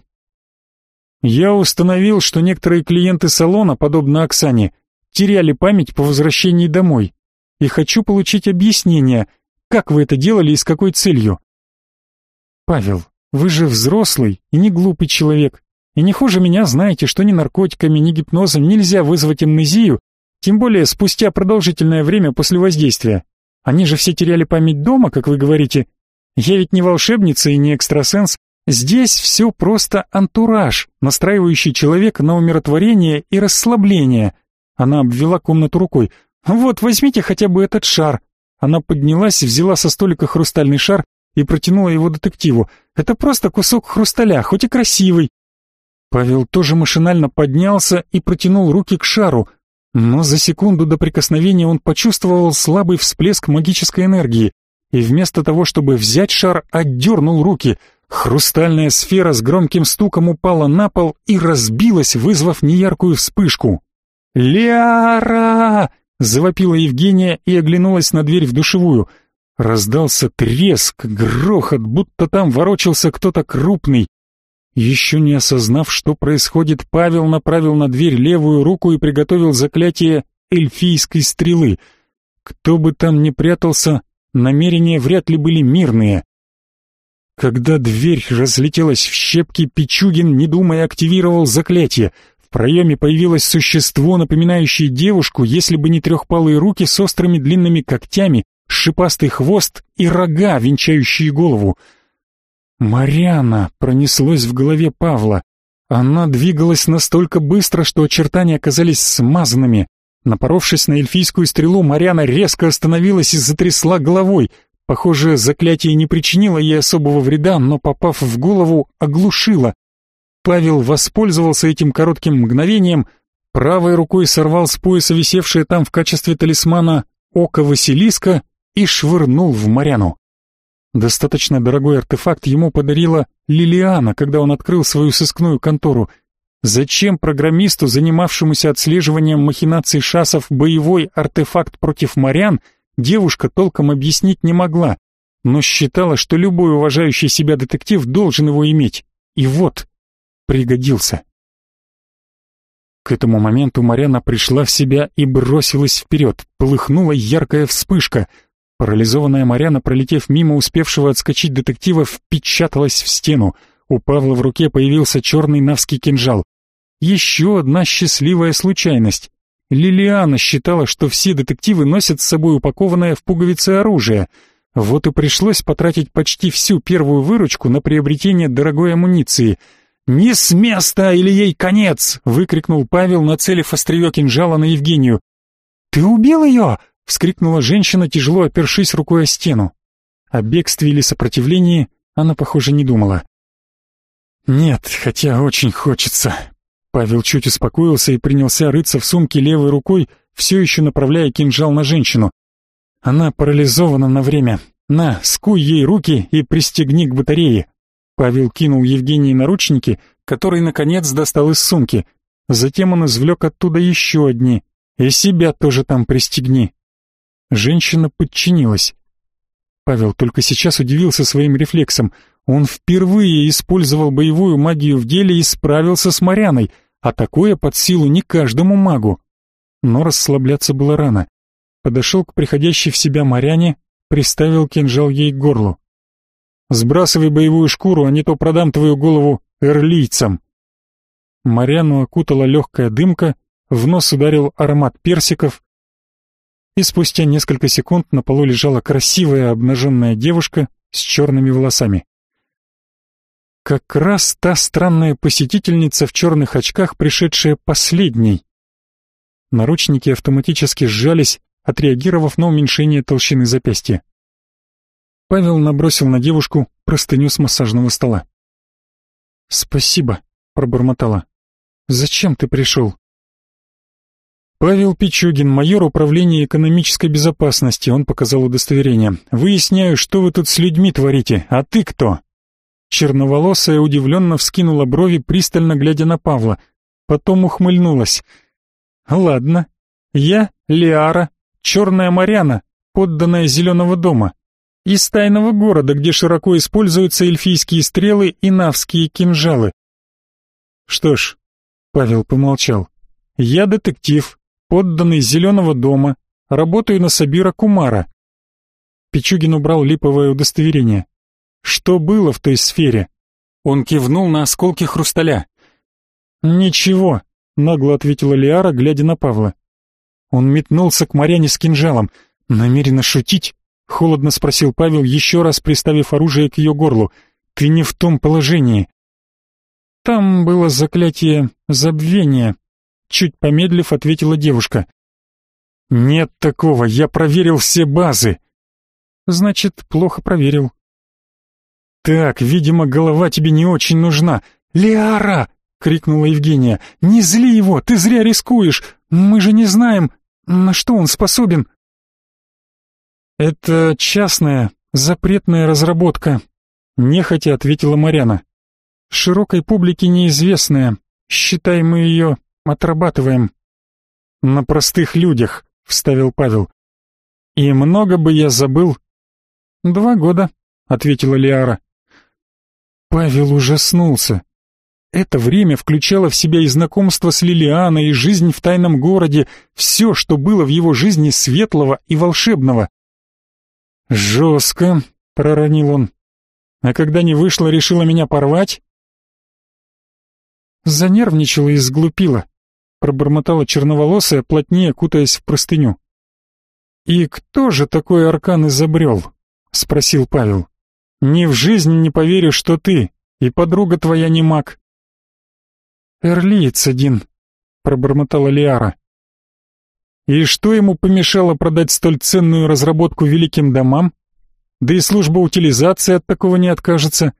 Я установил, что некоторые клиенты салона, подобно Оксане, теряли память по возвращении домой. И хочу получить объяснение, Как вы это делали и с какой целью? Павел, вы же взрослый и не глупый человек. И не хуже меня знаете, что ни наркотиками, ни гипнозом нельзя вызвать амнезию, тем более спустя продолжительное время после воздействия. Они же все теряли память дома, как вы говорите. Я ведь не волшебница и не экстрасенс. Здесь все просто антураж, настраивающий человека на умиротворение и расслабление. Она обвела комнату рукой. Вот, возьмите хотя бы этот шар. Она поднялась, взяла со столика хрустальный шар и протянула его детективу. Это просто кусок хрусталя, хоть и красивый. Павел тоже машинально поднялся и протянул руки к шару, но за секунду до прикосновения он почувствовал слабый всплеск магической энергии и вместо того, чтобы взять шар, отдернул руки. Хрустальная сфера с громким стуком упала на пол и разбилась, вызвав неяркую вспышку. «Ляра!» — завопила Евгения и оглянулась на дверь в душевую. Раздался треск, грохот, будто там ворочался кто-то крупный. Еще не осознав, что происходит, Павел направил на дверь левую руку и приготовил заклятие эльфийской стрелы. Кто бы там ни прятался, намерения вряд ли были мирные. Когда дверь разлетелась в щепки, Пичугин, не думая, активировал заклятие. В проеме появилось существо, напоминающее девушку, если бы не трехпалые руки с острыми длинными когтями, шипастый хвост и рога, венчающие голову — Марьяна пронеслось в голове Павла. Она двигалась настолько быстро, что очертания оказались смазанными. Напоровшись на эльфийскую стрелу, Марьяна резко остановилась и затрясла головой. Похоже, заклятие не причинило ей особого вреда, но, попав в голову, оглушило. Павел воспользовался этим коротким мгновением, правой рукой сорвал с пояса висевшее там в качестве талисмана око Василиска и швырнул в Марьяну. Достаточно дорогой артефакт ему подарила Лилиана, когда он открыл свою сыскную контору. Зачем программисту, занимавшемуся отслеживанием махинаций шасов, боевой артефакт против морян, девушка толком объяснить не могла, но считала, что любой уважающий себя детектив должен его иметь. И вот, пригодился. К этому моменту Марьяна пришла в себя и бросилась вперед. Полыхнула яркая вспышка — Парализованная Марьяна, пролетев мимо успевшего отскочить детектива, впечаталась в стену. У Павла в руке появился черный навский кинжал. Еще одна счастливая случайность. Лилиана считала, что все детективы носят с собой упакованное в пуговицы оружие. Вот и пришлось потратить почти всю первую выручку на приобретение дорогой амуниции. «Не с места, или ей конец!» — выкрикнул Павел, нацелив острие кинжала на Евгению. «Ты убил ее?» — вскрикнула женщина, тяжело опершись рукой о стену. О бегстве или сопротивлении она, похоже, не думала. «Нет, хотя очень хочется». Павел чуть успокоился и принялся рыться в сумке левой рукой, все еще направляя кинжал на женщину. Она парализована на время. На, скуй ей руки и пристегни к батарее. Павел кинул Евгении наручники, которые, наконец, достал из сумки. Затем он извлек оттуда еще одни. И себя тоже там пристегни. Женщина подчинилась. Павел только сейчас удивился своим рефлексом. Он впервые использовал боевую магию в деле и справился с Маряной, а такое под силу не каждому магу. Но расслабляться было рано. Подошел к приходящей в себя Маряне, приставил кинжал ей к горлу. «Сбрасывай боевую шкуру, а не то продам твою голову эрлийцам». Маряну окутала легкая дымка, в нос ударил аромат персиков, и спустя несколько секунд на полу лежала красивая обнаженная девушка с черными волосами. Как раз та странная посетительница в черных очках, пришедшая последней. Наручники автоматически сжались, отреагировав на уменьшение толщины запястья. Павел набросил на девушку простыню с массажного стола. «Спасибо», — пробормотала. «Зачем ты пришел?» Павел Пичугин, майор управления экономической безопасности, он показал удостоверение. Выясняю, что вы тут с людьми творите, а ты кто? Черноволосая удивленно вскинула брови, пристально глядя на Павла. Потом ухмыльнулась. Ладно, я Лиара, черная Марьяна, подданная Зеленого дома. Из тайного города, где широко используются эльфийские стрелы и навские кинжалы. Что ж, Павел помолчал. Я детектив, подданный Зеленого дома, работаю на Сабира Кумара. Пичугин убрал липовое удостоверение. Что было в той сфере? Он кивнул на осколки хрусталя. «Ничего», — нагло ответила Лиара, глядя на Павла. Он метнулся к Маряне с кинжалом. «Намеренно шутить?» — холодно спросил Павел, еще раз приставив оружие к ее горлу. «Ты не в том положении». «Там было заклятие забвения», — чуть помедлив ответила девушка. «Нет такого, я проверил все базы». «Значит, плохо проверил». «Так, видимо, голова тебе не очень нужна. Лиара!» — крикнула Евгения. «Не зли его, ты зря рискуешь. Мы же не знаем, на что он способен». «Это частная, запретная разработка», — нехотя ответила Марьяна. «Широкой публике неизвестная. Считай, мы ее отрабатываем». «На простых людях», — вставил Павел. «И много бы я забыл». «Два года», — ответила Лиара. Павел ужаснулся. Это время включало в себя и знакомство с Лилианой, и жизнь в тайном городе, все, что было в его жизни светлого и волшебного. «Жестко», — проронил он. «А когда не вышло, решила меня порвать?» Занервничала и сглупила, пробормотала черноволосая, плотнее кутаясь в простыню. «И кто же такой аркан изобрел?» — спросил Павел. «Ни в жизни не поверю, что ты, и подруга твоя не маг». «Эрлиец один», — пробормотала Лиара. И что ему помешало продать столь ценную разработку великим домам? Да и служба утилизации от такого не откажется.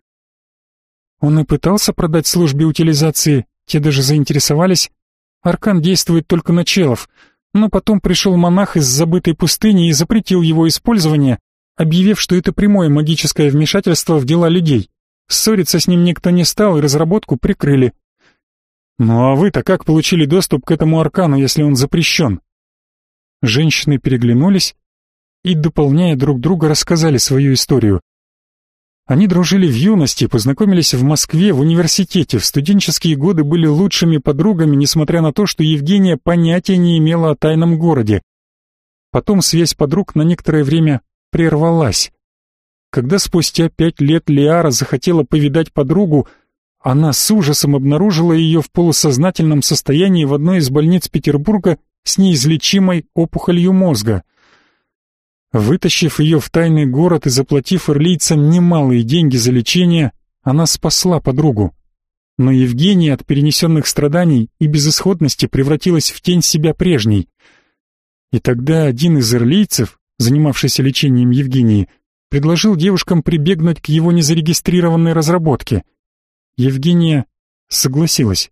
Он и пытался продать службе утилизации, те даже заинтересовались. Аркан действует только на челов, но потом пришел монах из забытой пустыни и запретил его использование, объявив, что это прямое магическое вмешательство в дела людей. Ссориться с ним никто не стал и разработку прикрыли. Ну а вы-то как получили доступ к этому аркану, если он запрещен? Женщины переглянулись и, дополняя друг друга, рассказали свою историю. Они дружили в юности, познакомились в Москве, в университете, в студенческие годы были лучшими подругами, несмотря на то, что Евгения понятия не имела о тайном городе. Потом связь подруг на некоторое время прервалась. Когда спустя пять лет Лиара захотела повидать подругу, она с ужасом обнаружила ее в полусознательном состоянии в одной из больниц Петербурга с неизлечимой опухолью мозга. Вытащив ее в тайный город и заплатив ирлийцам немалые деньги за лечение, она спасла подругу. Но Евгения от перенесенных страданий и безысходности превратилась в тень себя прежней. И тогда один из ирлийцев, занимавшийся лечением Евгении, предложил девушкам прибегнуть к его незарегистрированной разработке. Евгения согласилась.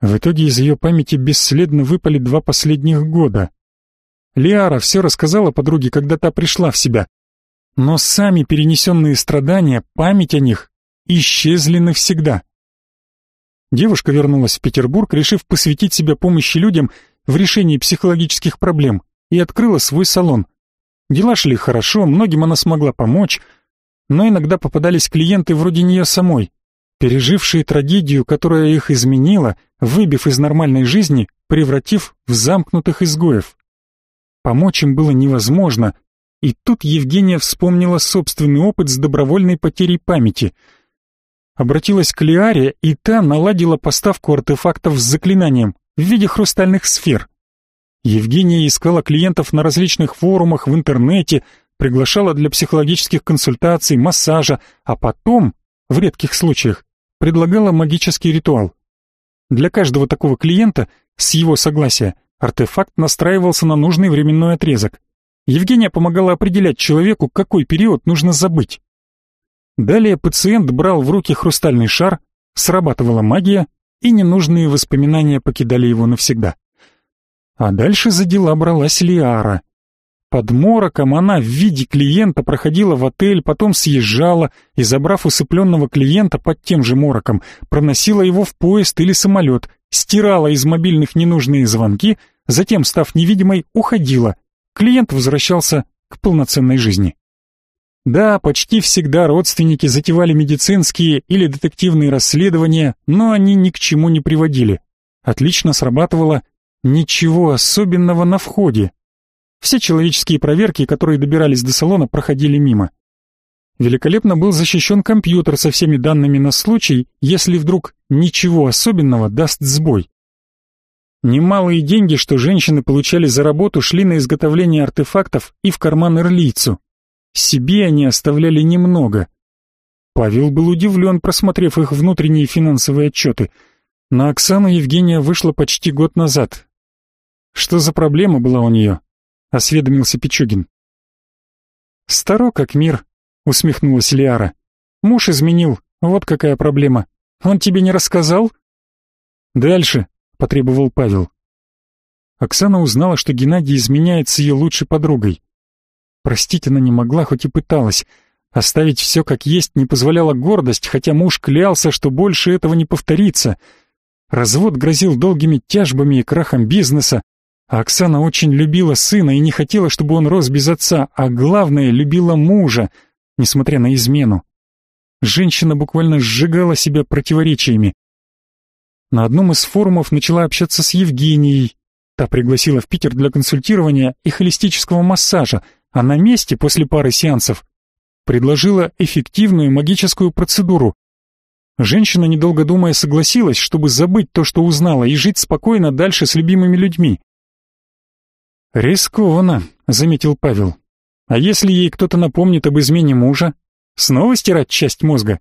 В итоге из ее памяти бесследно выпали два последних года. Лиара все рассказала подруге, когда та пришла в себя. Но сами перенесенные страдания, память о них, исчезли навсегда. Девушка вернулась в Петербург, решив посвятить себя помощи людям в решении психологических проблем, и открыла свой салон. Дела шли хорошо, многим она смогла помочь, но иногда попадались клиенты вроде нее самой, пережившие трагедию, которая их изменила, выбив из нормальной жизни, превратив в замкнутых изгоев. Помочь им было невозможно, и тут Евгения вспомнила собственный опыт с добровольной потерей памяти. Обратилась к Лиаре, и та наладила поставку артефактов с заклинанием в виде хрустальных сфер. Евгения искала клиентов на различных форумах в интернете, приглашала для психологических консультаций, массажа, а потом, в редких случаях, предлагала магический ритуал. Для каждого такого клиента, с его согласия, артефакт настраивался на нужный временной отрезок. Евгения помогала определять человеку, какой период нужно забыть. Далее пациент брал в руки хрустальный шар, срабатывала магия, и ненужные воспоминания покидали его навсегда. А дальше за дела бралась Лиара. Под мороком она в виде клиента проходила в отель, потом съезжала и, забрав усыпленного клиента под тем же мороком, проносила его в поезд или самолет, стирала из мобильных ненужные звонки, затем, став невидимой, уходила. Клиент возвращался к полноценной жизни. Да, почти всегда родственники затевали медицинские или детективные расследования, но они ни к чему не приводили. Отлично срабатывало «ничего особенного на входе», Все человеческие проверки, которые добирались до салона, проходили мимо. Великолепно был защищен компьютер со всеми данными на случай, если вдруг ничего особенного даст сбой. Немалые деньги, что женщины получали за работу, шли на изготовление артефактов и в карман Эрлийцу. Себе они оставляли немного. Павел был удивлен, просмотрев их внутренние финансовые отчеты. На Оксану Евгения вышла почти год назад. Что за проблема была у нее? Осведомился Пичугин. Старо как мир, усмехнулась Лиара. Муж изменил, вот какая проблема. Он тебе не рассказал? Дальше, потребовал Павел. Оксана узнала, что Геннадий изменяет с ее лучшей подругой. Простить она не могла, хоть и пыталась. Оставить все как есть не позволяла гордость, хотя муж клялся, что больше этого не повторится. Развод грозил долгими тяжбами и крахом бизнеса, а Оксана очень любила сына и не хотела, чтобы он рос без отца, а главное, любила мужа, несмотря на измену. Женщина буквально сжигала себя противоречиями. На одном из форумов начала общаться с Евгенией. Та пригласила в Питер для консультирования и холистического массажа, а на месте после пары сеансов предложила эффективную магическую процедуру. Женщина, недолго думая, согласилась, чтобы забыть то, что узнала, и жить спокойно дальше с любимыми людьми. «Рискованно», — заметил Павел. «А если ей кто-то напомнит об измене мужа? Снова стирать часть мозга?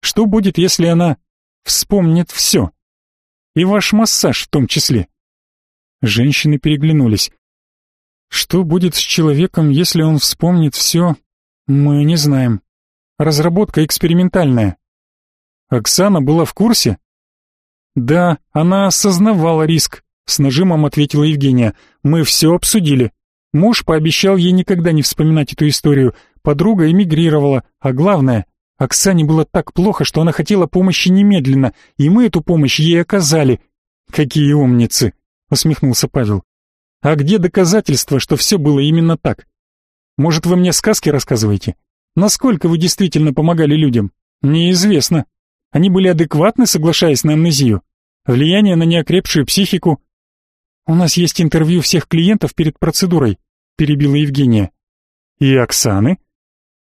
Что будет, если она вспомнит все? И ваш массаж в том числе?» Женщины переглянулись. «Что будет с человеком, если он вспомнит все, мы не знаем. Разработка экспериментальная. Оксана была в курсе? Да, она осознавала риск, с нажимом ответила Евгения. Мы все обсудили. Муж пообещал ей никогда не вспоминать эту историю. Подруга эмигрировала, а главное, Оксане было так плохо, что она хотела помощи немедленно, и мы эту помощь ей оказали. Какие умницы, усмехнулся Павел. А где доказательства, что все было именно так? Может, вы мне сказки рассказываете? Насколько вы действительно помогали людям? Неизвестно. Они были адекватны, соглашаясь на амнезию? Влияние на неокрепшую психику? У нас есть интервью всех клиентов перед процедурой, перебила Евгения. И Оксаны?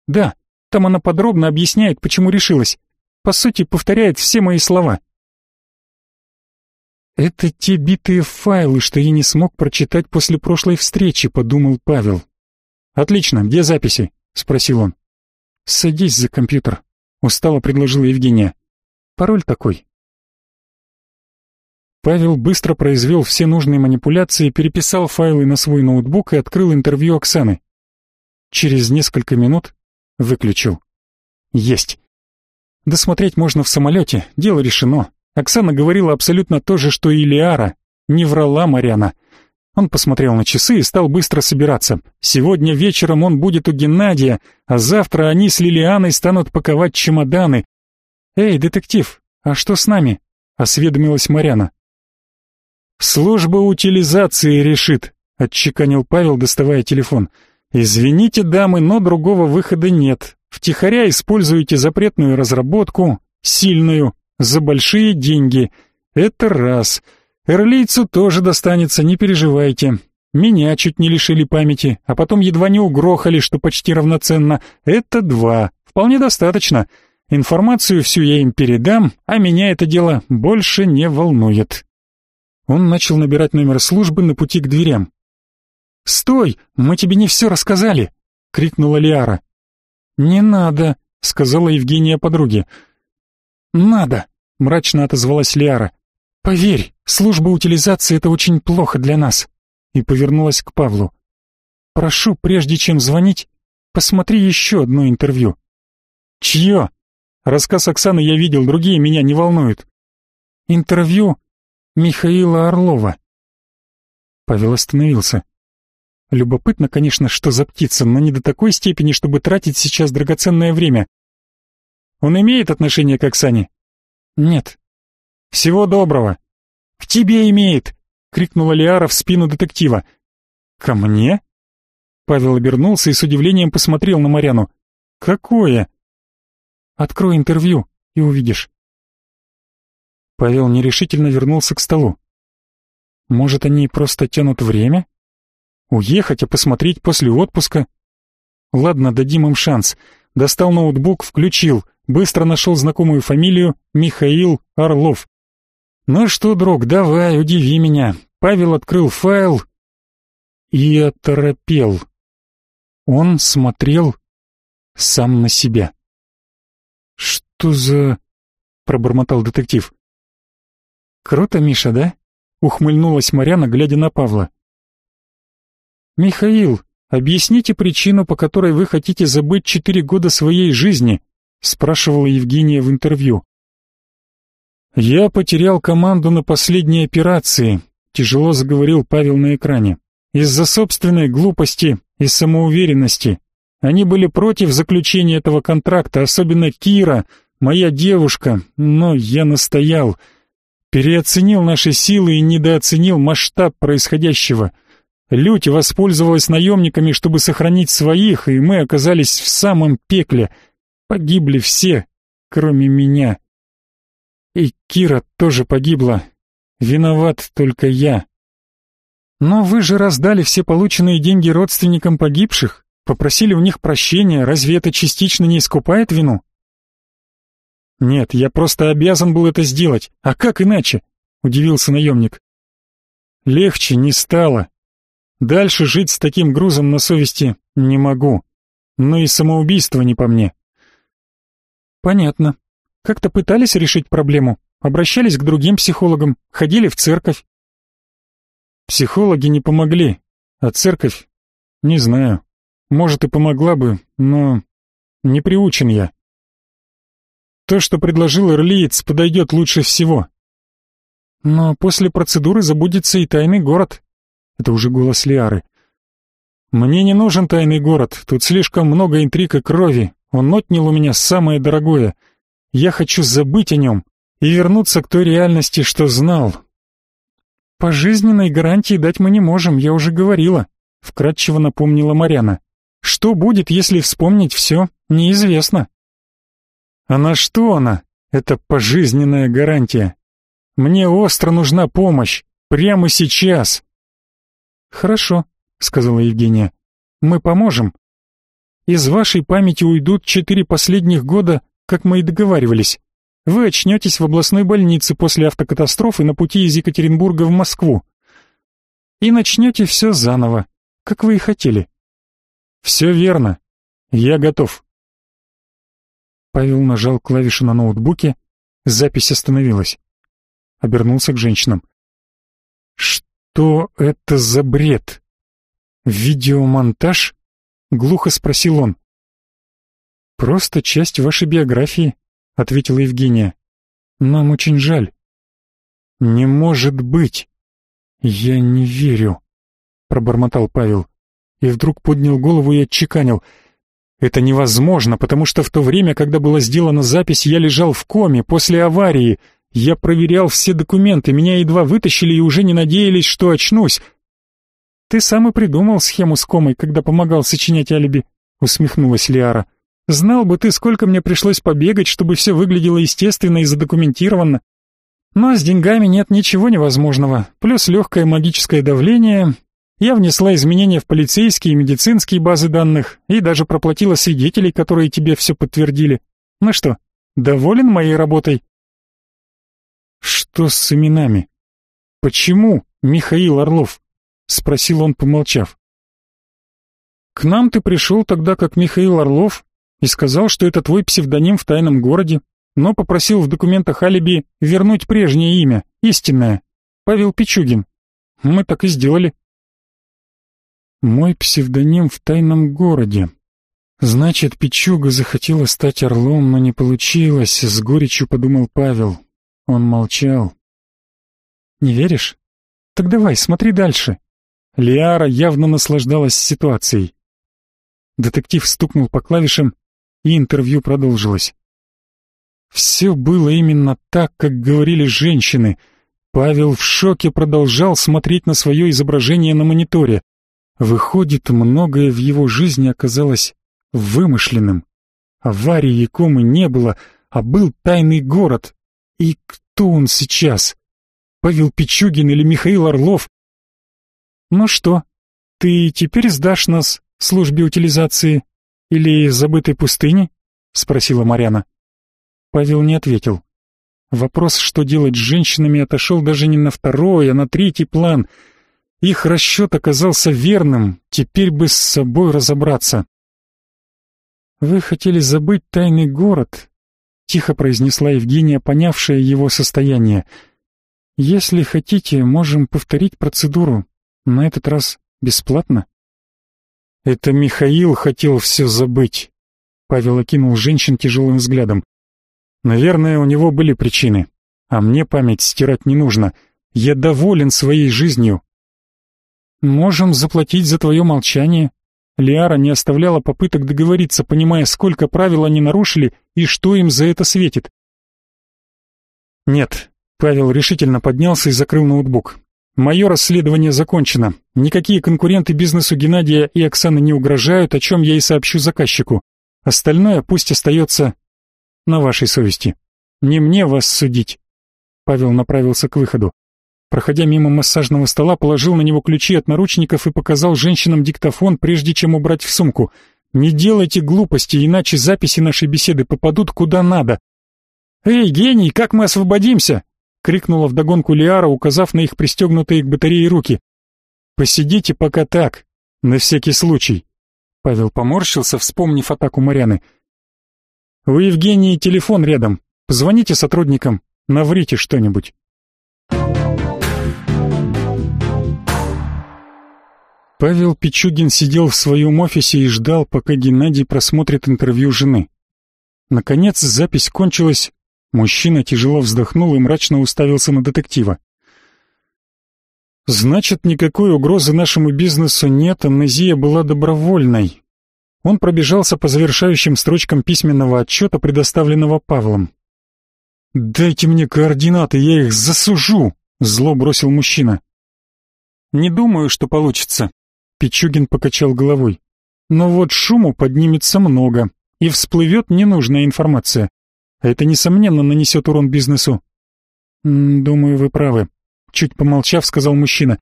Да, там она подробно объясняет, почему решилась. По сути, повторяет все мои слова. Это те битые файлы, что я не смог прочитать после прошлой встречи, подумал Павел. «Отлично, где записи?» — спросил он. «Садись за компьютер», — устало предложила Евгения. «Пароль такой». Павел быстро произвел все нужные манипуляции, переписал файлы на свой ноутбук и открыл интервью Оксаны. Через несколько минут выключил. Есть. Досмотреть можно в самолете, дело решено. Оксана говорила абсолютно то же, что и Лиара. Не врала Марьяна. Он посмотрел на часы и стал быстро собираться. Сегодня вечером он будет у Геннадия, а завтра они с Лилианой станут паковать чемоданы. «Эй, детектив, а что с нами?» — осведомилась Марьяна. «Служба утилизации решит», — отчеканил Павел, доставая телефон. «Извините, дамы, но другого выхода нет. Втихаря используете запретную разработку, сильную, за большие деньги. Это раз». Эрлийцу тоже достанется, не переживайте. Меня чуть не лишили памяти, а потом едва не угрохали, что почти равноценно. Это два. Вполне достаточно. Информацию всю я им передам, а меня это дело больше не волнует. Он начал набирать номер службы на пути к дверям. «Стой! Мы тебе не все рассказали!» — крикнула Лиара. «Не надо», — сказала Евгения подруге. «Надо», — мрачно отозвалась Лиара. «Поверь, служба утилизации — это очень плохо для нас», и повернулась к Павлу. «Прошу, прежде чем звонить, посмотри еще одно интервью». «Чье?» Рассказ Оксаны я видел, другие меня не волнуют. «Интервью Михаила Орлова». Павел остановился. Любопытно, конечно, что за птица, но не до такой степени, чтобы тратить сейчас драгоценное время. Он имеет отношение к Оксане? Нет. Всего доброго. К тебе имеет, крикнула Лиара в спину детектива. Ко мне? Павел обернулся и с удивлением посмотрел на Маряну. Какое? Открой интервью и увидишь. Павел нерешительно вернулся к столу. Может, они просто тянут время? Уехать, а посмотреть после отпуска? Ладно, дадим им шанс. Достал ноутбук, включил. Быстро нашел знакомую фамилию Михаил Орлов. Ну что, друг, давай, удиви меня. Павел открыл файл и оторопел. Он смотрел сам на себя. «Что за...» — пробормотал детектив. «Круто, Миша, да?» — ухмыльнулась Марьяна, глядя на Павла. «Михаил, объясните причину, по которой вы хотите забыть четыре года своей жизни?» — спрашивала Евгения в интервью. «Я потерял команду на последней операции», — тяжело заговорил Павел на экране. «Из-за собственной глупости и самоуверенности. Они были против заключения этого контракта, особенно Кира, моя девушка, но я настоял. Переоценил наши силы и недооценил масштаб происходящего. Людь воспользовалась наемниками, чтобы сохранить своих, и мы оказались в самом пекле. Погибли все, кроме меня. И Кира тоже погибла. Виноват только я. Но вы же раздали все полученные деньги родственникам погибших, попросили у них прощения, разве это частично не искупает вину? Нет, я просто обязан был это сделать, а как иначе? Удивился наемник. Легче не стало. Дальше жить с таким грузом на совести не могу. Но и самоубийство не по мне. Понятно. Как-то пытались решить проблему? Обращались к другим психологам? Ходили в церковь? Психологи не помогли, а церковь? Не знаю. Может и помогла бы, но не приучен я. То, что предложил Эрлиец, подойдет лучше всего. Но после процедуры забудется и тайный город. Это уже голос Лиары. Мне не нужен тайный город, тут слишком много интриг и крови. Он отнял у меня самое дорогое — я хочу забыть о нем и вернуться к той реальности, что знал. Пожизненной гарантии дать мы не можем, я уже говорила, вкратчиво напомнила Марьяна. Что будет, если вспомнить все, неизвестно. А на что она, эта пожизненная гарантия? Мне остро нужна помощь, прямо сейчас. Хорошо, сказала Евгения. Мы поможем. Из вашей памяти уйдут четыре последних года как мы и договаривались. Вы очнетесь в областной больнице после автокатастрофы на пути из Екатеринбурга в Москву. И начнете все заново, как вы и хотели. Все верно. Я готов. Павел нажал клавишу на ноутбуке, запись остановилась. Обернулся к женщинам. Что это за бред? Видеомонтаж? Глухо спросил он. «Просто часть вашей биографии», — ответила Евгения. «Нам очень жаль». «Не может быть!» «Я не верю», — пробормотал Павел. И вдруг поднял голову и отчеканил. «Это невозможно, потому что в то время, когда была сделана запись, я лежал в коме после аварии. Я проверял все документы, меня едва вытащили и уже не надеялись, что очнусь. «Ты сам и придумал схему с комой, когда помогал сочинять алиби», — усмехнулась Лиара. Знал бы ты, сколько мне пришлось побегать, чтобы все выглядело естественно и задокументированно. Но с деньгами нет ничего невозможного, плюс легкое магическое давление. Я внесла изменения в полицейские и медицинские базы данных и даже проплатила свидетелей, которые тебе все подтвердили. Ну что, доволен моей работой? Что с именами? Почему Михаил Орлов? Спросил он, помолчав. К нам ты пришел тогда как Михаил Орлов, и сказал, что это твой псевдоним в тайном городе, но попросил в документах алиби вернуть прежнее имя, истинное, Павел Пичугин. Мы так и сделали. Мой псевдоним в тайном городе. Значит, Пичуга захотела стать орлом, но не получилось, с горечью подумал Павел. Он молчал. Не веришь? Так давай, смотри дальше. Лиара явно наслаждалась ситуацией. Детектив стукнул по клавишам, и интервью продолжилось. Все было именно так, как говорили женщины. Павел в шоке продолжал смотреть на свое изображение на мониторе. Выходит, многое в его жизни оказалось вымышленным. Аварии и комы не было, а был тайный город. И кто он сейчас? Павел Пичугин или Михаил Орлов? Ну что, ты теперь сдашь нас службе утилизации или забытой пустыне?» — спросила Марьяна. Павел не ответил. Вопрос, что делать с женщинами, отошел даже не на второй, а на третий план. Их расчет оказался верным, теперь бы с собой разобраться. «Вы хотели забыть тайный город», — тихо произнесла Евгения, понявшая его состояние. «Если хотите, можем повторить процедуру, на этот раз бесплатно». «Это Михаил хотел все забыть», — Павел окинул женщин тяжелым взглядом. «Наверное, у него были причины, а мне память стирать не нужно. Я доволен своей жизнью». «Можем заплатить за твое молчание», Лиара не оставляла попыток договориться, понимая, сколько правил они нарушили и что им за это светит. «Нет», — Павел решительно поднялся и закрыл ноутбук. «Мое расследование закончено. Никакие конкуренты бизнесу Геннадия и Оксаны не угрожают, о чем я и сообщу заказчику. Остальное пусть остается на вашей совести. Не мне вас судить». Павел направился к выходу. Проходя мимо массажного стола, положил на него ключи от наручников и показал женщинам диктофон, прежде чем убрать в сумку. «Не делайте глупости, иначе записи нашей беседы попадут куда надо». «Эй, гений, как мы освободимся?» — крикнула вдогонку Лиара, указав на их пристегнутые к батарее руки. «Посидите пока так, на всякий случай». Павел поморщился, вспомнив атаку Маряны. «У Евгении телефон рядом. Позвоните сотрудникам, наврите что-нибудь». Павел Пичугин сидел в своем офисе и ждал, пока Геннадий просмотрит интервью жены. Наконец запись кончилась, мужчина тяжело вздохнул и мрачно уставился на детектива. «Значит, никакой угрозы нашему бизнесу нет, амнезия была добровольной». Он пробежался по завершающим строчкам письменного отчета, предоставленного Павлом. «Дайте мне координаты, я их засужу!» — зло бросил мужчина. «Не думаю, что получится», Пичугин покачал головой. Но вот шуму поднимется много, и всплывет ненужная информация. Это, несомненно, нанесет урон бизнесу. «Думаю, вы правы», — чуть помолчав, сказал мужчина.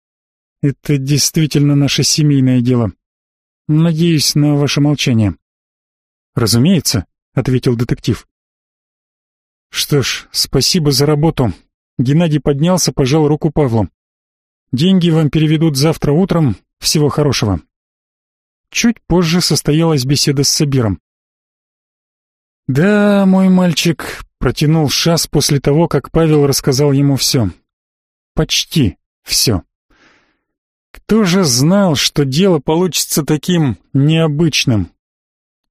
«Это действительно наше семейное дело. Надеюсь на ваше молчание». «Разумеется», — ответил детектив. «Что ж, спасибо за работу». Геннадий поднялся, пожал руку Павлу. «Деньги вам переведут завтра утром, всего хорошего. Чуть позже состоялась беседа с Сабиром. «Да, мой мальчик», — протянул Шас после того, как Павел рассказал ему все. «Почти все». Кто же знал, что дело получится таким необычным?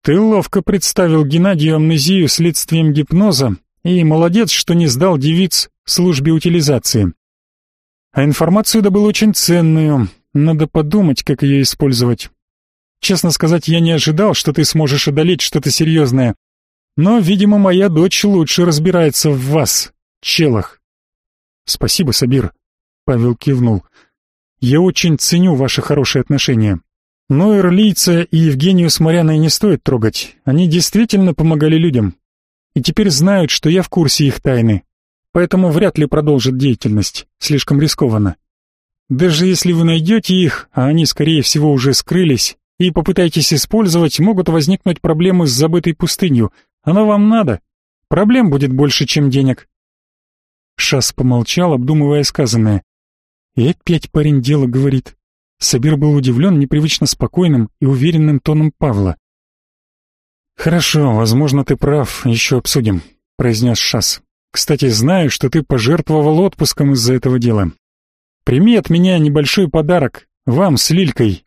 Ты ловко представил Геннадию амнезию следствием гипноза, и молодец, что не сдал девиц службе утилизации. А информацию добыл очень ценную, надо подумать, как ее использовать. Честно сказать, я не ожидал, что ты сможешь одолеть что-то серьезное. Но, видимо, моя дочь лучше разбирается в вас, челах. Спасибо, Сабир. Павел кивнул. Я очень ценю ваши хорошие отношения. Но Ирлийца и Евгению с Маряной не стоит трогать. Они действительно помогали людям. И теперь знают, что я в курсе их тайны. Поэтому вряд ли продолжат деятельность. Слишком рискованно. Даже если вы найдете их, а они, скорее всего, уже скрылись, и попытаетесь использовать, могут возникнуть проблемы с забытой пустынью. Оно вам надо. Проблем будет больше, чем денег. Шас помолчал, обдумывая сказанное. И опять парень дело говорит. Сабир был удивлен непривычно спокойным и уверенным тоном Павла. «Хорошо, возможно, ты прав, еще обсудим», — произнес Шас. «Кстати, знаю, что ты пожертвовал отпуском из-за этого дела. Прими от меня небольшой подарок, вам с Лилькой».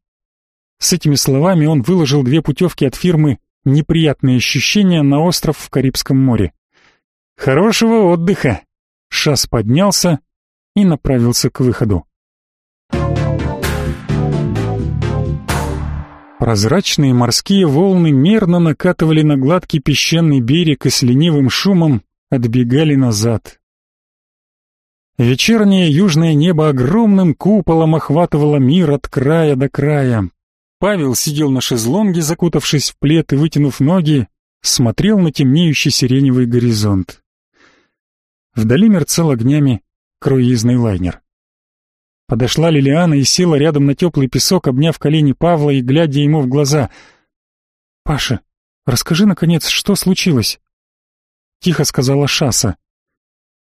С этими словами он выложил две путевки от фирмы «Неприятные ощущения» на остров в Карибском море. «Хорошего отдыха!» Шас поднялся и направился к выходу. Прозрачные морские волны мерно накатывали на гладкий песчаный берег и с ленивым шумом отбегали назад. Вечернее южное небо огромным куполом охватывало мир от края до края. Павел сидел на шезлонге, закутавшись в плед и вытянув ноги, смотрел на темнеющий сиреневый горизонт. Вдали мерцал огнями круизный лайнер. Подошла Лилиана и села рядом на теплый песок, обняв колени Павла и глядя ему в глаза. «Паша, расскажи, наконец, что случилось?» Тихо сказала Шаса.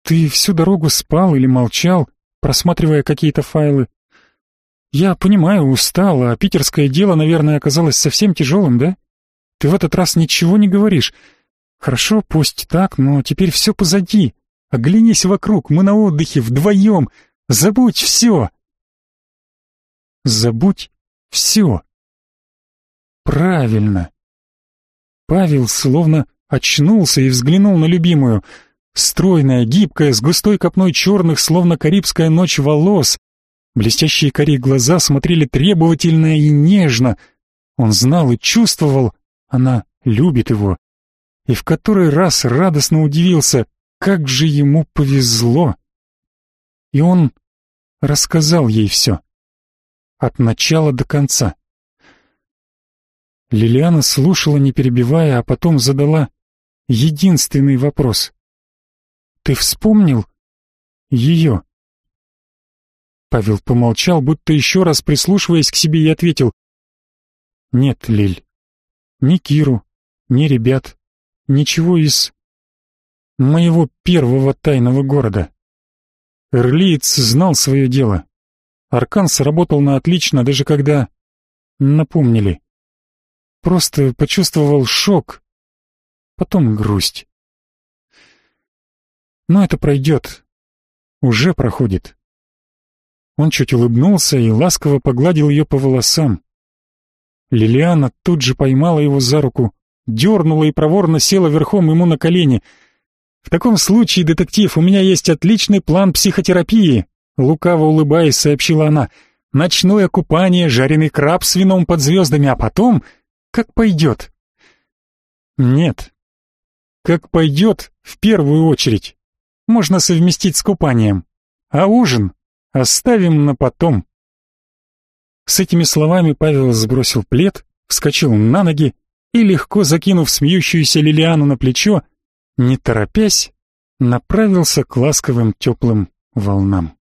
«Ты всю дорогу спал или молчал, просматривая какие-то файлы? Я понимаю, устал, а питерское дело, наверное, оказалось совсем тяжелым, да? Ты в этот раз ничего не говоришь. Хорошо, пусть так, но теперь все позади. Оглянись вокруг, мы на отдыхе, вдвоем. Забудь все. Забудь все. Правильно. Павел словно очнулся и взглянул на любимую. Стройная, гибкая, с густой копной черных, словно карибская ночь волос. Блестящие кори глаза смотрели требовательно и нежно. Он знал и чувствовал, она любит его. И в который раз радостно удивился, как же ему повезло. И он рассказал ей все. От начала до конца. Лилиана слушала, не перебивая, а потом задала единственный вопрос. «Ты вспомнил ее?» Павел помолчал, будто еще раз прислушиваясь к себе, и ответил. «Нет, Лиль, ни Киру, ни ребят, ничего из моего первого тайного города. Эрлиец знал свое дело. Аркан сработал на отлично, даже когда напомнили. Просто почувствовал шок, потом грусть. Но это пройдет. Уже проходит. Он чуть улыбнулся и ласково погладил ее по волосам. Лилиана тут же поймала его за руку, дернула и проворно села верхом ему на колени. «В таком случае, детектив, у меня есть отличный план психотерапии», лукаво улыбаясь, сообщила она. «Ночное купание, жареный краб с вином под звездами, а потом... как пойдет». «Нет. Как пойдет, в первую очередь. Можно совместить с купанием. А ужин Оставим на потом. С этими словами Павел сбросил плед, вскочил на ноги и, легко закинув смеющуюся Лилиану на плечо, не торопясь, направился к ласковым теплым волнам.